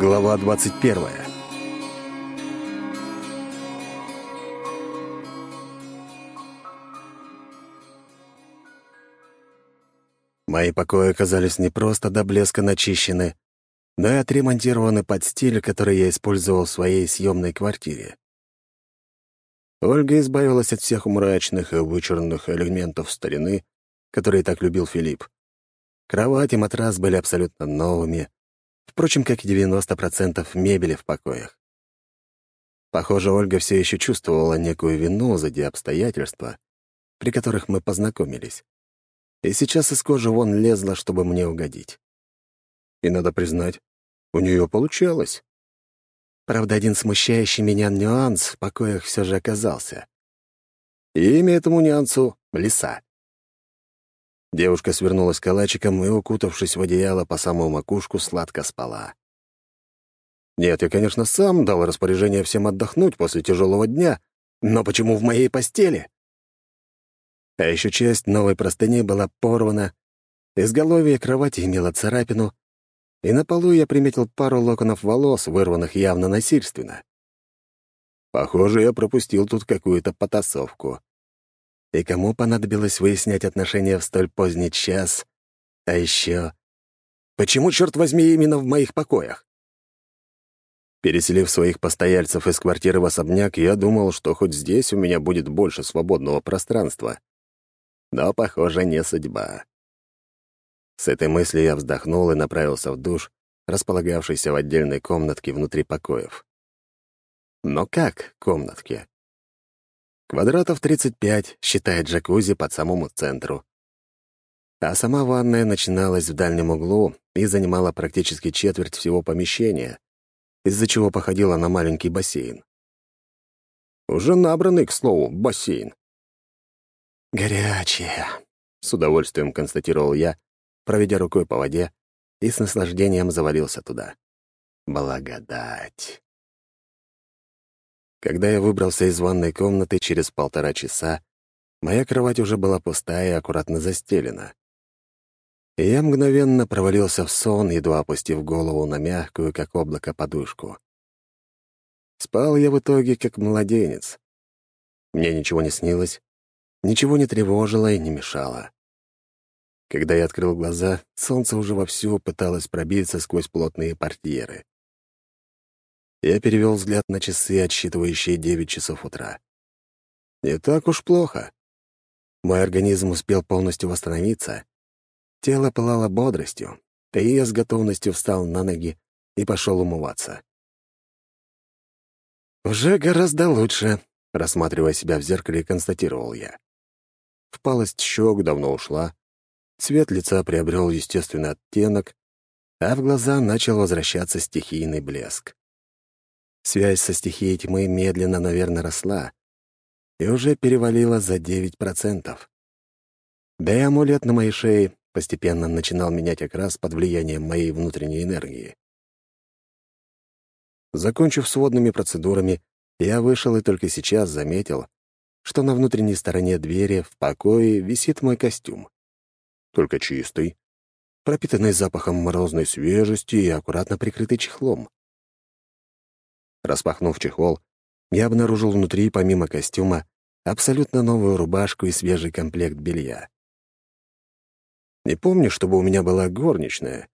Глава 21 Мои покои оказались не просто до блеска начищены, но и отремонтированы под стиль, который я использовал в своей съемной квартире. Ольга избавилась от всех мрачных и вычурных элементов старины, которые так любил Филипп. Кровать и матрас были абсолютно новыми, впрочем, как и 90% мебели в покоях. Похоже, Ольга все еще чувствовала некую вину за те обстоятельства, при которых мы познакомились. И сейчас из кожи вон лезла, чтобы мне угодить. И надо признать, у нее получалось. Правда, один смущающий меня нюанс в покоях все же оказался. И имя этому нюансу — лиса. Девушка свернулась калачиком и, укутавшись в одеяло по самую макушку, сладко спала. Нет, я, конечно, сам дал распоряжение всем отдохнуть после тяжелого дня, но почему в моей постели? А еще часть новой простыни была порвана, изголовье кровати имело царапину, и на полу я приметил пару локонов волос, вырванных явно насильственно. Похоже, я пропустил тут какую-то потасовку. И кому понадобилось выяснять отношения в столь поздний час? А еще... Почему, черт возьми, именно в моих покоях? Переселив своих постояльцев из квартиры в особняк, я думал, что хоть здесь у меня будет больше свободного пространства. Но, похоже, не судьба. С этой мыслью я вздохнул и направился в душ, располагавшийся в отдельной комнатке внутри покоев. Но как комнатке? Квадратов 35, считая джакузи под самому центру. А сама ванная начиналась в дальнем углу и занимала практически четверть всего помещения, из-за чего походила на маленький бассейн. Уже набранный, к слову, бассейн. «Горячее», — с удовольствием констатировал я, проведя рукой по воде, и с наслаждением завалился туда. Благодать. Когда я выбрался из ванной комнаты через полтора часа, моя кровать уже была пустая и аккуратно застелена. И я мгновенно провалился в сон, едва опустив голову на мягкую, как облако, подушку. Спал я в итоге, как младенец. Мне ничего не снилось, ничего не тревожило и не мешало. Когда я открыл глаза, солнце уже вовсю пыталось пробиться сквозь плотные портьеры. Я перевел взгляд на часы, отсчитывающие девять часов утра. Не так уж плохо. Мой организм успел полностью восстановиться. Тело пылало бодростью, и я с готовностью встал на ноги и пошел умываться. «Уже гораздо лучше», — рассматривая себя в зеркале, констатировал я. Впалость щек давно ушла, Цвет лица приобрел естественный оттенок, а в глаза начал возвращаться стихийный блеск. Связь со стихией тьмы медленно, наверное, росла и уже перевалила за 9%. Да и амулет на моей шее постепенно начинал менять окрас под влиянием моей внутренней энергии. Закончив с водными процедурами, я вышел и только сейчас заметил, что на внутренней стороне двери в покое висит мой костюм. Только чистый, пропитанный запахом морозной свежести и аккуратно прикрытый чехлом. Распахнув чехол, я обнаружил внутри, помимо костюма, абсолютно новую рубашку и свежий комплект белья. Не помню, чтобы у меня была горничная.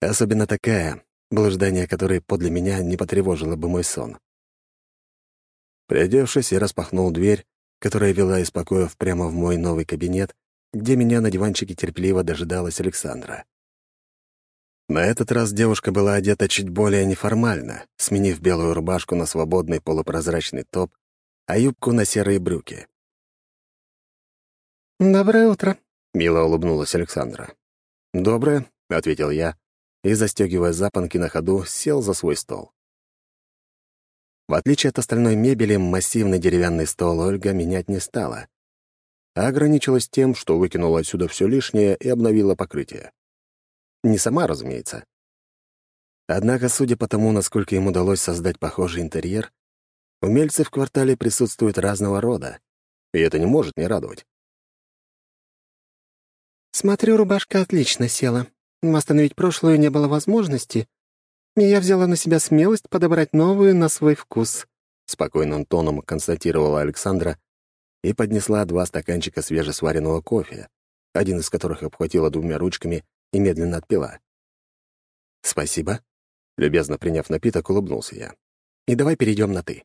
Особенно такая, блуждание которой подле меня не потревожило бы мой сон. Приодевшись, я распахнул дверь, которая вела из покоев прямо в мой новый кабинет, где меня на диванчике терпеливо дожидалась Александра. На этот раз девушка была одета чуть более неформально, сменив белую рубашку на свободный полупрозрачный топ, а юбку на серые брюки. «Доброе утро», — мило улыбнулась Александра. «Доброе», — ответил я, и, застегивая запонки на ходу, сел за свой стол. В отличие от остальной мебели, массивный деревянный стол Ольга менять не стала, а ограничилась тем, что выкинула отсюда все лишнее и обновила покрытие. Не сама, разумеется. Однако, судя по тому, насколько им удалось создать похожий интерьер, умельцы в квартале присутствуют разного рода, и это не может не радовать. «Смотрю, рубашка отлично села. Восстановить прошлую не было возможности, и я взяла на себя смелость подобрать новую на свой вкус», — спокойным тоном констатировала Александра и поднесла два стаканчика свежесваренного кофе, один из которых обхватила двумя ручками и медленно отпила. «Спасибо», — любезно приняв напиток, улыбнулся я. «И давай перейдем на «ты».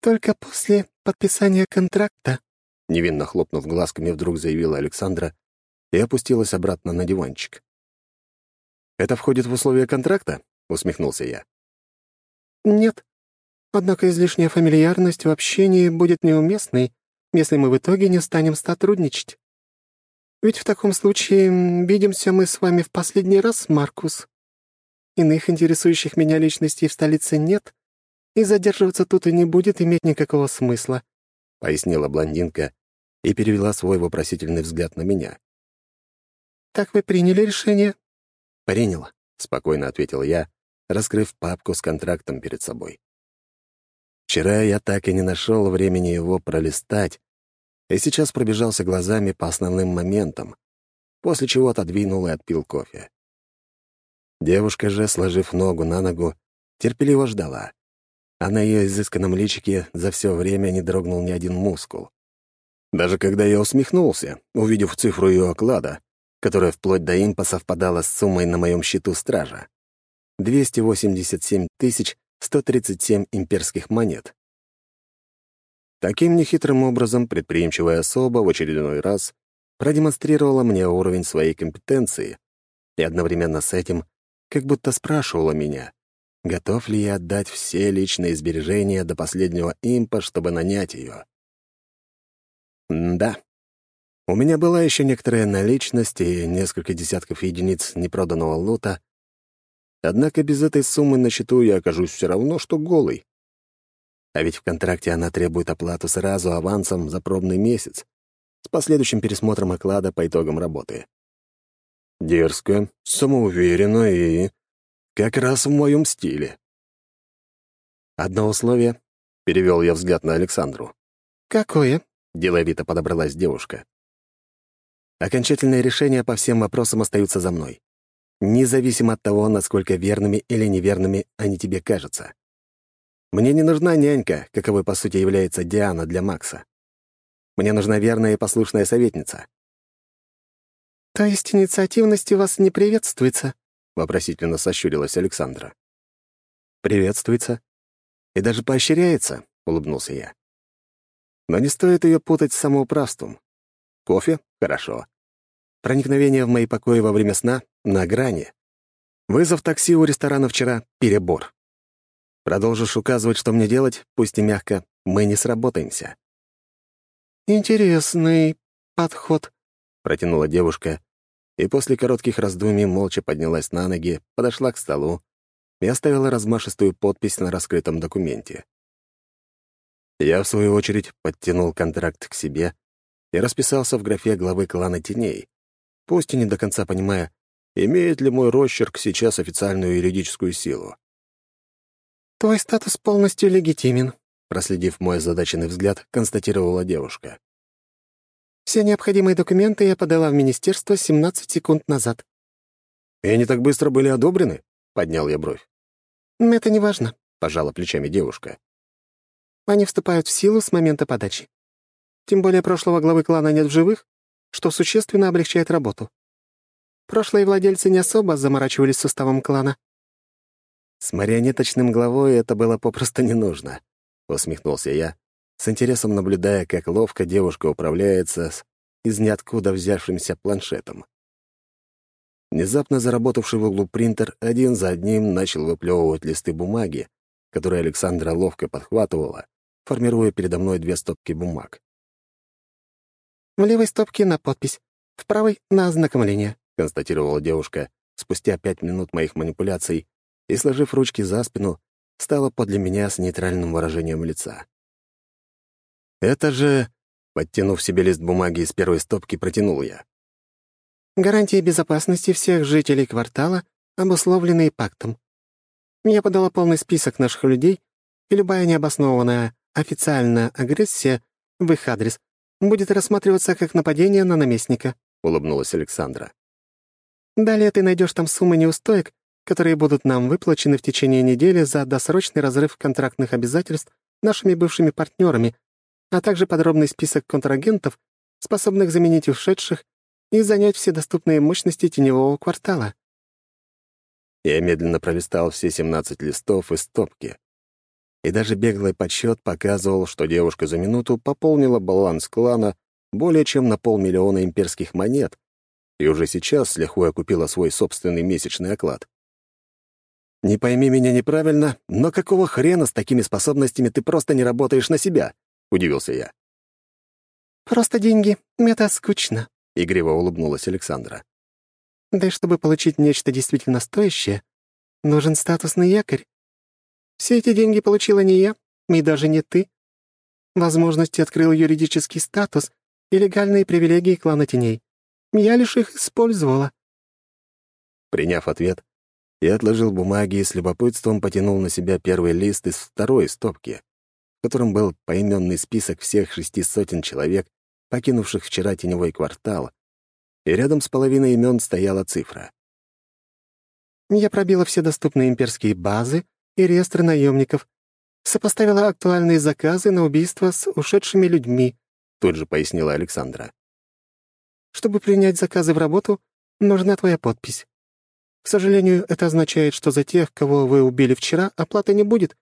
«Только после подписания контракта», — невинно хлопнув глазками, вдруг заявила Александра и опустилась обратно на диванчик. «Это входит в условия контракта?» — усмехнулся я. «Нет. Однако излишняя фамильярность в общении будет неуместной, если мы в итоге не станем сотрудничать. Ведь в таком случае видимся мы с вами в последний раз, Маркус. Иных интересующих меня личностей в столице нет, и задерживаться тут и не будет иметь никакого смысла», — пояснила блондинка и перевела свой вопросительный взгляд на меня. «Так вы приняли решение?» «Принял», — спокойно ответил я, раскрыв папку с контрактом перед собой. Вчера я так и не нашел времени его пролистать, и сейчас пробежался глазами по основным моментам, после чего отодвинул и отпил кофе. Девушка же, сложив ногу на ногу, терпеливо ждала, а на ее изысканном личике за все время не дрогнул ни один мускул. Даже когда я усмехнулся, увидев цифру ее оклада, которая вплоть до импа совпадала с суммой на моем счету стража. 287 137 имперских монет. Таким нехитрым образом предприимчивая особа в очередной раз продемонстрировала мне уровень своей компетенции и одновременно с этим как будто спрашивала меня, готов ли я отдать все личные сбережения до последнего импа, чтобы нанять ее. да, у меня была еще некоторая наличность и несколько десятков единиц непроданного лута, однако без этой суммы на счету я окажусь все равно, что голый. А ведь в контракте она требует оплату сразу авансом за пробный месяц, с последующим пересмотром оклада по итогам работы. Дерзко, самоуверенно и как раз в моем стиле. «Одно условие», — перевел я взгляд на Александру. «Какое?» — деловито подобралась девушка. Окончательные решения по всем вопросам остаются за мной. Независимо от того, насколько верными или неверными они тебе кажутся. Мне не нужна нянька, каковой, по сути, является Диана для Макса. Мне нужна верная и послушная советница. «То есть инициативность у вас не приветствуется?» — вопросительно сощурилась Александра. «Приветствуется. И даже поощряется», — улыбнулся я. «Но не стоит ее путать с самоуправством. Кофе? Хорошо. Проникновение в мои покои во время сна? На грани. Вызов такси у ресторана вчера — перебор. Продолжишь указывать, что мне делать, пусть и мягко, мы не сработаемся. «Интересный подход», — протянула девушка и после коротких раздумий молча поднялась на ноги, подошла к столу и оставила размашистую подпись на раскрытом документе. Я, в свою очередь, подтянул контракт к себе и расписался в графе главы клана Теней, пусть и не до конца понимая, имеет ли мой росчерк сейчас официальную юридическую силу. «Твой статус полностью легитимен», — проследив мой озадаченный взгляд, констатировала девушка. «Все необходимые документы я подала в министерство 17 секунд назад». «И они так быстро были одобрены?» — поднял я бровь. «Это не важно», — пожала плечами девушка. «Они вступают в силу с момента подачи. Тем более прошлого главы клана нет в живых, что существенно облегчает работу. Прошлые владельцы не особо заморачивались с уставом клана. «С марионеточным главой это было попросту не нужно», — усмехнулся я, с интересом наблюдая, как ловко девушка управляется с из ниоткуда взявшимся планшетом. Внезапно заработавший в углу принтер один за одним начал выплевывать листы бумаги, которые Александра ловко подхватывала, формируя передо мной две стопки бумаг. «В левой стопке на подпись, в правой — на ознакомление», — констатировала девушка спустя пять минут моих манипуляций и, сложив ручки за спину, стала подле меня с нейтральным выражением лица. «Это же...» — подтянув себе лист бумаги из первой стопки, протянул я. «Гарантии безопасности всех жителей квартала, обусловленные пактом. Я подала полный список наших людей, и любая необоснованная официальная агрессия в их адрес будет рассматриваться как нападение на наместника», — улыбнулась Александра. «Далее ты найдешь там суммы неустоек, которые будут нам выплачены в течение недели за досрочный разрыв контрактных обязательств нашими бывшими партнерами, а также подробный список контрагентов, способных заменить ушедших и занять все доступные мощности теневого квартала. Я медленно пролистал все 17 листов из стопки. И даже беглый подсчет показывал, что девушка за минуту пополнила баланс клана более чем на полмиллиона имперских монет и уже сейчас с лихвой окупила свой собственный месячный оклад. «Не пойми меня неправильно, но какого хрена с такими способностями ты просто не работаешь на себя?» — удивился я. «Просто деньги — это скучно», — игриво улыбнулась Александра. «Да и чтобы получить нечто действительно стоящее, нужен статусный якорь. Все эти деньги получила не я, и даже не ты. Возможности открыл юридический статус и легальные привилегии клана теней. Я лишь их использовала». Приняв ответ, я отложил бумаги и с любопытством потянул на себя первый лист из второй стопки, в котором был поименный список всех шести сотен человек, покинувших вчера теневой квартал, и рядом с половиной имен стояла цифра. Я пробила все доступные имперские базы и реестры наемников, сопоставила актуальные заказы на убийство с ушедшими людьми, тут же пояснила Александра. Чтобы принять заказы в работу, нужна твоя подпись. К сожалению, это означает, что за тех, кого вы убили вчера, оплаты не будет.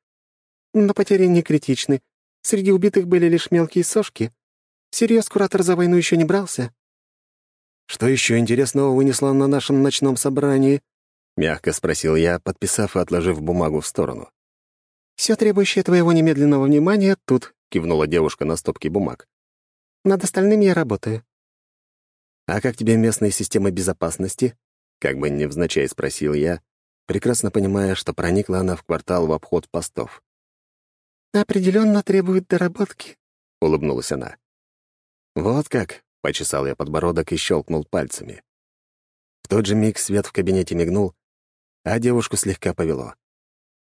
Но потери не критичны. Среди убитых были лишь мелкие сошки. Всерьез куратор за войну еще не брался. «Что еще интересного вынесла на нашем ночном собрании?» — мягко спросил я, подписав и отложив бумагу в сторону. «Все требующее твоего немедленного внимания тут», — кивнула девушка на стопке бумаг. «Над остальным я работаю». «А как тебе местные системы безопасности?» Как бы невзначай спросил я, прекрасно понимая, что проникла она в квартал в обход постов. «Определенно требует доработки», — улыбнулась она. «Вот как», — почесал я подбородок и щелкнул пальцами. В тот же миг свет в кабинете мигнул, а девушку слегка повело.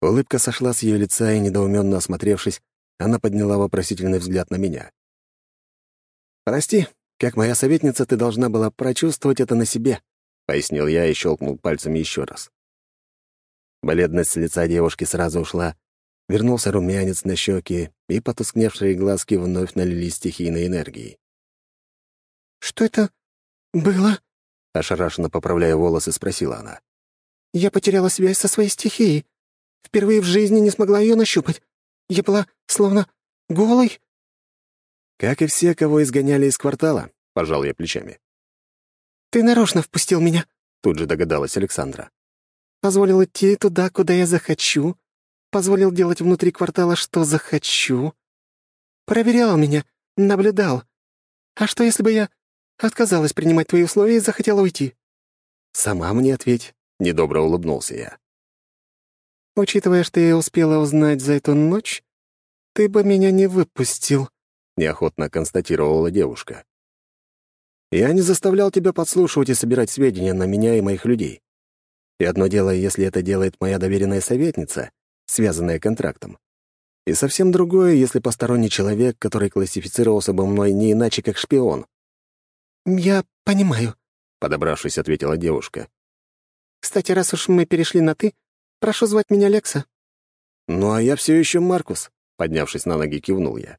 Улыбка сошла с ее лица, и, недоуменно осмотревшись, она подняла вопросительный взгляд на меня. «Прости, как моя советница, ты должна была прочувствовать это на себе», — пояснил я и щелкнул пальцами еще раз. Бледность с лица девушки сразу ушла, вернулся румянец на щеки, и потускневшие глазки вновь налились стихийной энергией. «Что это было?» — ошарашенно поправляя волосы, спросила она. «Я потеряла связь со своей стихией. Впервые в жизни не смогла ее нащупать. Я была словно голой». «Как и все, кого изгоняли из квартала», — пожал я плечами. «Ты нарочно впустил меня», — тут же догадалась Александра. «Позволил идти туда, куда я захочу. Позволил делать внутри квартала, что захочу. Проверял меня, наблюдал. А что, если бы я отказалась принимать твои условия и захотела уйти? Сама мне ответь», — недобро улыбнулся я. «Учитывая, что я успела узнать за эту ночь, ты бы меня не выпустил», — неохотно констатировала девушка. «Я не заставлял тебя подслушивать и собирать сведения на меня и моих людей. И одно дело, если это делает моя доверенная советница, связанная контрактом. И совсем другое, если посторонний человек, который классифицировался бы мной не иначе, как шпион». «Я понимаю», — подобравшись, ответила девушка. «Кстати, раз уж мы перешли на «ты», прошу звать меня Лекса». «Ну, а я все еще Маркус», — поднявшись на ноги, кивнул я.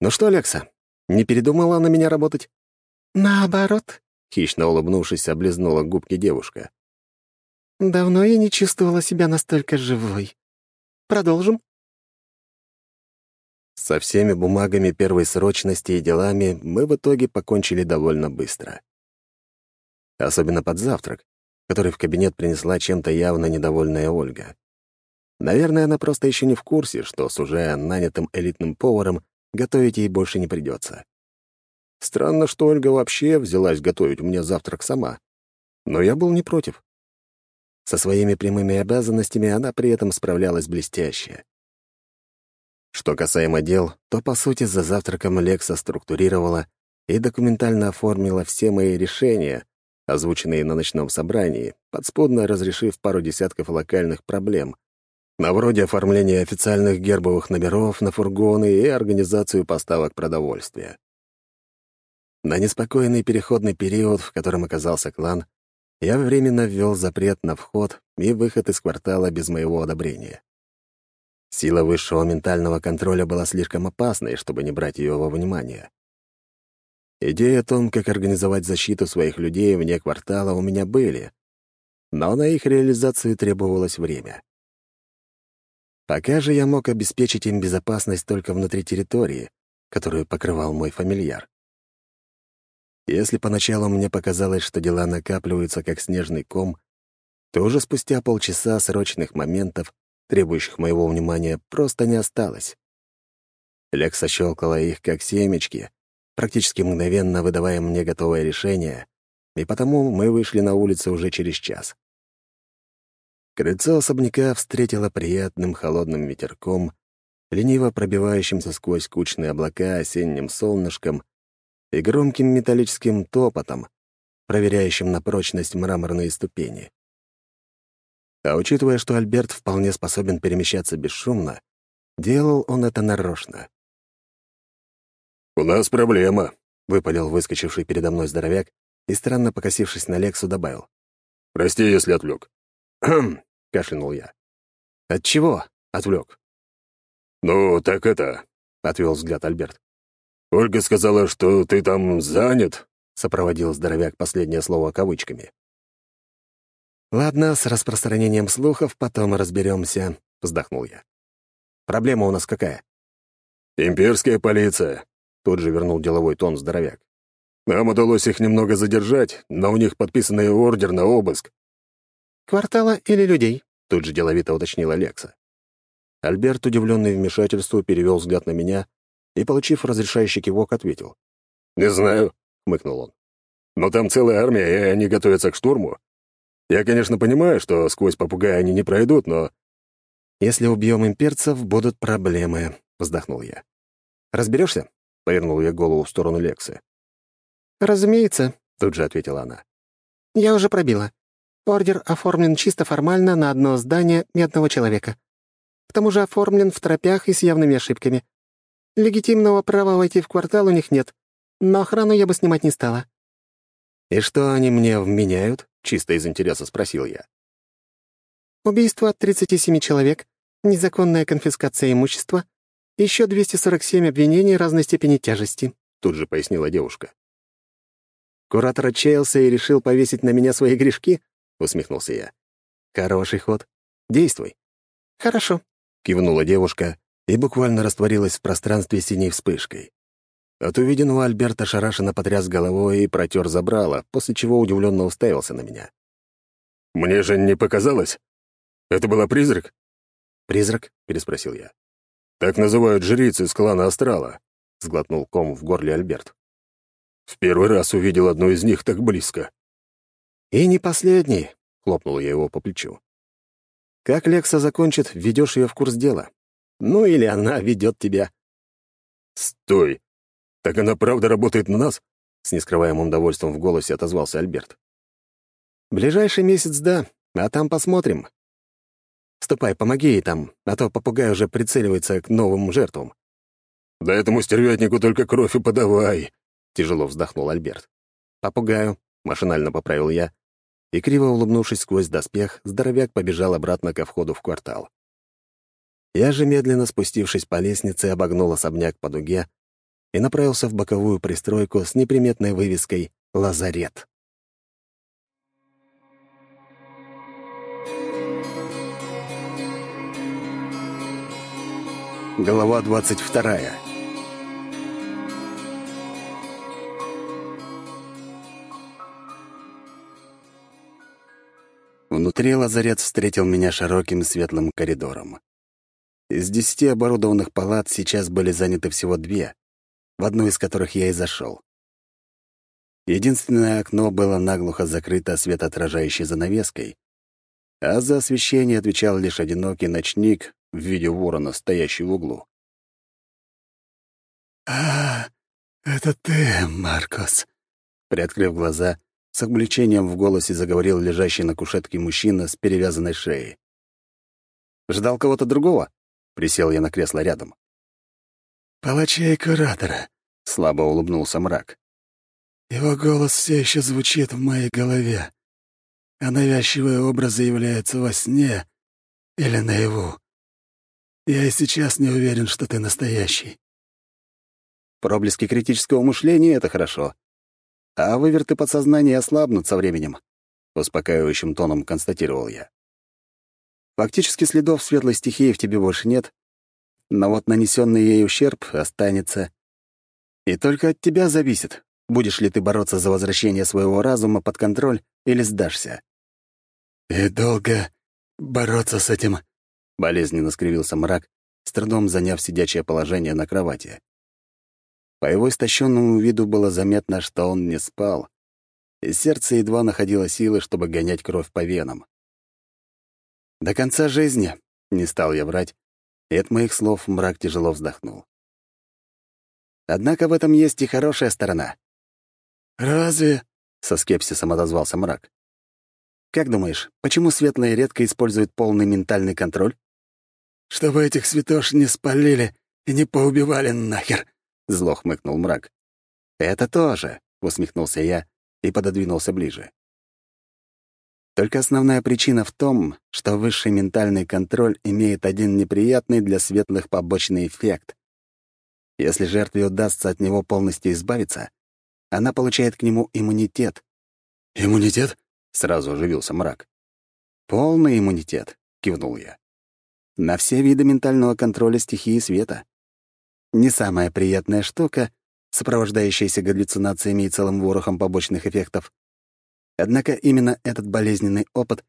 «Ну что, Лекса, не передумала на меня работать?» «Наоборот», — хищно улыбнувшись, облизнула губки девушка. «Давно я не чувствовала себя настолько живой. Продолжим?» Со всеми бумагами первой срочности и делами мы в итоге покончили довольно быстро. Особенно под завтрак, который в кабинет принесла чем-то явно недовольная Ольга. Наверное, она просто еще не в курсе, что с уже нанятым элитным поваром готовить ей больше не придется. Странно, что Ольга вообще взялась готовить мне завтрак сама. Но я был не против. Со своими прямыми обязанностями она при этом справлялась блестяще. Что касаемо дел, то, по сути, за завтраком Лекса структурировала и документально оформила все мои решения, озвученные на ночном собрании, подспудно разрешив пару десятков локальных проблем, на вроде оформления официальных гербовых номеров на фургоны и организацию поставок продовольствия. На неспокойный переходный период, в котором оказался клан, я временно ввел запрет на вход и выход из квартала без моего одобрения. Сила высшего ментального контроля была слишком опасной, чтобы не брать ее во внимание. Идеи о том, как организовать защиту своих людей вне квартала, у меня были, но на их реализацию требовалось время. Пока же я мог обеспечить им безопасность только внутри территории, которую покрывал мой фамильяр. Если поначалу мне показалось, что дела накапливаются как снежный ком, то уже спустя полчаса срочных моментов, требующих моего внимания, просто не осталось. Лекса щелкала их как семечки, практически мгновенно выдавая мне готовое решение, и потому мы вышли на улицу уже через час. Крыльцо особняка встретило приятным холодным ветерком, лениво пробивающимся сквозь кучные облака осенним солнышком и громким металлическим топотом, проверяющим на прочность мраморные ступени. А учитывая, что Альберт вполне способен перемещаться бесшумно, делал он это нарочно. «У нас проблема», — выпалил выскочивший передо мной здоровяк и, странно покосившись на Лексу, добавил. «Прости, если отвлек. «Хм», — кашлянул я. «От чего?» — отвлек. «Ну, так это...» — отвел взгляд Альберт. «Ольга сказала, что ты там занят», — сопроводил здоровяк последнее слово кавычками. «Ладно, с распространением слухов потом разберемся», — вздохнул я. «Проблема у нас какая?» «Имперская полиция», — тут же вернул деловой тон здоровяк. «Нам удалось их немного задержать, но у них подписанный ордер на обыск. «Квартала или людей?» — тут же деловито уточнила Лекса. Альберт, удивленный вмешательству, перевел взгляд на меня и, получив разрешающий кивок, ответил. «Не знаю», — хмыкнул он. «Но там целая армия, и они готовятся к штурму. Я, конечно, понимаю, что сквозь попугая они не пройдут, но...» «Если убьем имперцев, будут проблемы», — вздохнул я. «Разберешься?» — повернул я голову в сторону Лексы. «Разумеется», — тут же ответила она. «Я уже пробила. Ордер оформлен чисто формально на одно здание и одного человека. К тому же оформлен в тропях и с явными ошибками. Легитимного права войти в квартал у них нет, но охрану я бы снимать не стала». «И что они мне вменяют?» — чисто из интереса спросил я. «Убийство от 37 человек, незаконная конфискация имущества, еще 247 обвинений разной степени тяжести», — тут же пояснила девушка. Куратор отчаялся и решил повесить на меня свои грешки? — усмехнулся я. «Хороший ход. Действуй». «Хорошо», — кивнула девушка и буквально растворилась в пространстве синей вспышкой. От увиденного Альберт ошарашенно потряс головой и протер забрало, после чего удивленно уставился на меня. «Мне же не показалось. Это был призрак?» «Призрак?» — переспросил я. «Так называют жрицы из клана Астрала», — сглотнул ком в горле Альберт. «В первый раз увидел одну из них так близко». «И не последний», — хлопнул я его по плечу. «Как Лекса закончит, введешь ее в курс дела. Ну или она ведет тебя». «Стой! Так она правда работает на нас?» С нескрываемым удовольствием в голосе отозвался Альберт. «Ближайший месяц, да, а там посмотрим. Ступай, помоги ей там, а то попугай уже прицеливается к новым жертвам». «Да этому стервятнику только кровь и подавай!» — тяжело вздохнул Альберт. «Попугаю», — машинально поправил я, и, криво улыбнувшись сквозь доспех, здоровяк побежал обратно ко входу в квартал. Я же, медленно спустившись по лестнице, обогнул особняк по дуге и направился в боковую пристройку с неприметной вывеской «Лазарет». Глава двадцать вторая. Внутри лазарет встретил меня широким светлым коридором. Из десяти оборудованных палат сейчас были заняты всего две, в одну из которых я и зашел. Единственное окно было наглухо закрыто светоотражающей занавеской, а за освещение отвечал лишь одинокий ночник в виде ворона, стоящий в углу. «А, это ты, Маркос?» Приоткрыв глаза, с облегчением в голосе заговорил лежащий на кушетке мужчина с перевязанной шеей. «Ждал кого-то другого?» — присел я на кресло рядом. «Палачей Куратора», — слабо улыбнулся мрак. «Его голос все еще звучит в моей голове, а навязчивые образы являются во сне или наяву. Я и сейчас не уверен, что ты настоящий». «Проблески критического мышления — это хорошо а выверты подсознания ослабнут со временем», — успокаивающим тоном констатировал я. «Фактически следов светлой стихии в тебе больше нет, но вот нанесенный ей ущерб останется. И только от тебя зависит, будешь ли ты бороться за возвращение своего разума под контроль или сдашься». «И долго бороться с этим?» — болезненно скривился мрак, с трудом заняв сидячее положение на кровати. По его истощенному виду было заметно, что он не спал, и сердце едва находило силы, чтобы гонять кровь по венам. «До конца жизни», — не стал я врать, и от моих слов мрак тяжело вздохнул. «Однако в этом есть и хорошая сторона». «Разве?» — со скепсисом отозвался мрак. «Как думаешь, почему светлые редко используют полный ментальный контроль?» «Чтобы этих святош не спалили и не поубивали нахер», — зло хмыкнул мрак. «Это тоже», — усмехнулся я и пододвинулся ближе. Только основная причина в том, что высший ментальный контроль имеет один неприятный для светлых побочный эффект. Если жертве удастся от него полностью избавиться, она получает к нему иммунитет. «Иммунитет?» — сразу оживился мрак. «Полный иммунитет», — кивнул я. «На все виды ментального контроля стихии света. Не самая приятная штука, сопровождающаяся галлюцинациями и целым ворохом побочных эффектов. Однако именно этот болезненный опыт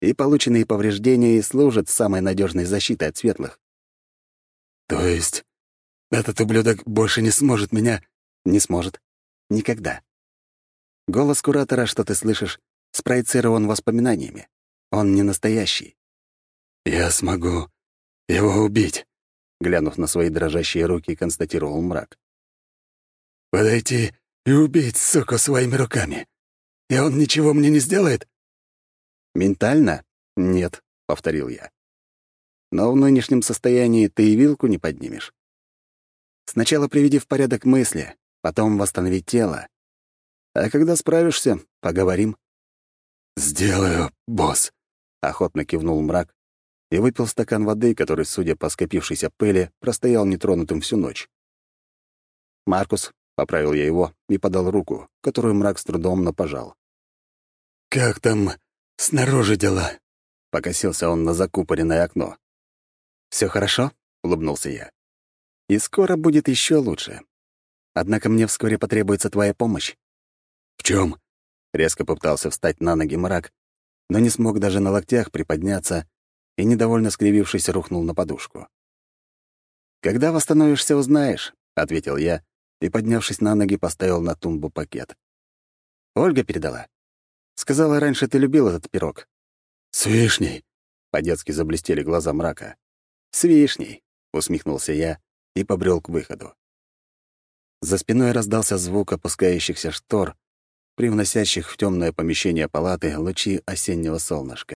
и полученные повреждения и служат самой надежной защитой от светлых. «То есть этот ублюдок больше не сможет меня...» «Не сможет. Никогда. Голос куратора, что ты слышишь, спроецирован воспоминаниями. Он не настоящий». «Я смогу его убить», глянув на свои дрожащие руки, констатировал мрак. «Подойти и убить, сука, своими руками. И он ничего мне не сделает?» «Ментально? Нет», — повторил я. «Но в нынешнем состоянии ты и вилку не поднимешь. Сначала приведи в порядок мысли, потом восстанови тело. А когда справишься, поговорим». «Сделаю, босс», — охотно кивнул мрак, и выпил стакан воды, который, судя по скопившейся пыли, простоял нетронутым всю ночь. «Маркус», — поправил я его и подал руку, которую мрак с трудом напожал. «Как там снаружи дела?» — покосился он на закупоренное окно. Все хорошо?» — улыбнулся я. «И скоро будет еще лучше. Однако мне вскоре потребуется твоя помощь». «В чем? резко попытался встать на ноги мрак, но не смог даже на локтях приподняться и, недовольно скривившись, рухнул на подушку. «Когда восстановишься, узнаешь», — ответил я и, поднявшись на ноги, поставил на тумбу пакет. Ольга передала. Сказала, раньше ты любил этот пирог. «С вишней!» — по-детски заблестели глаза мрака. «С вишней!» — усмехнулся я и побрел к выходу. За спиной раздался звук опускающихся штор, привносящих в темное помещение палаты лучи осеннего солнышка.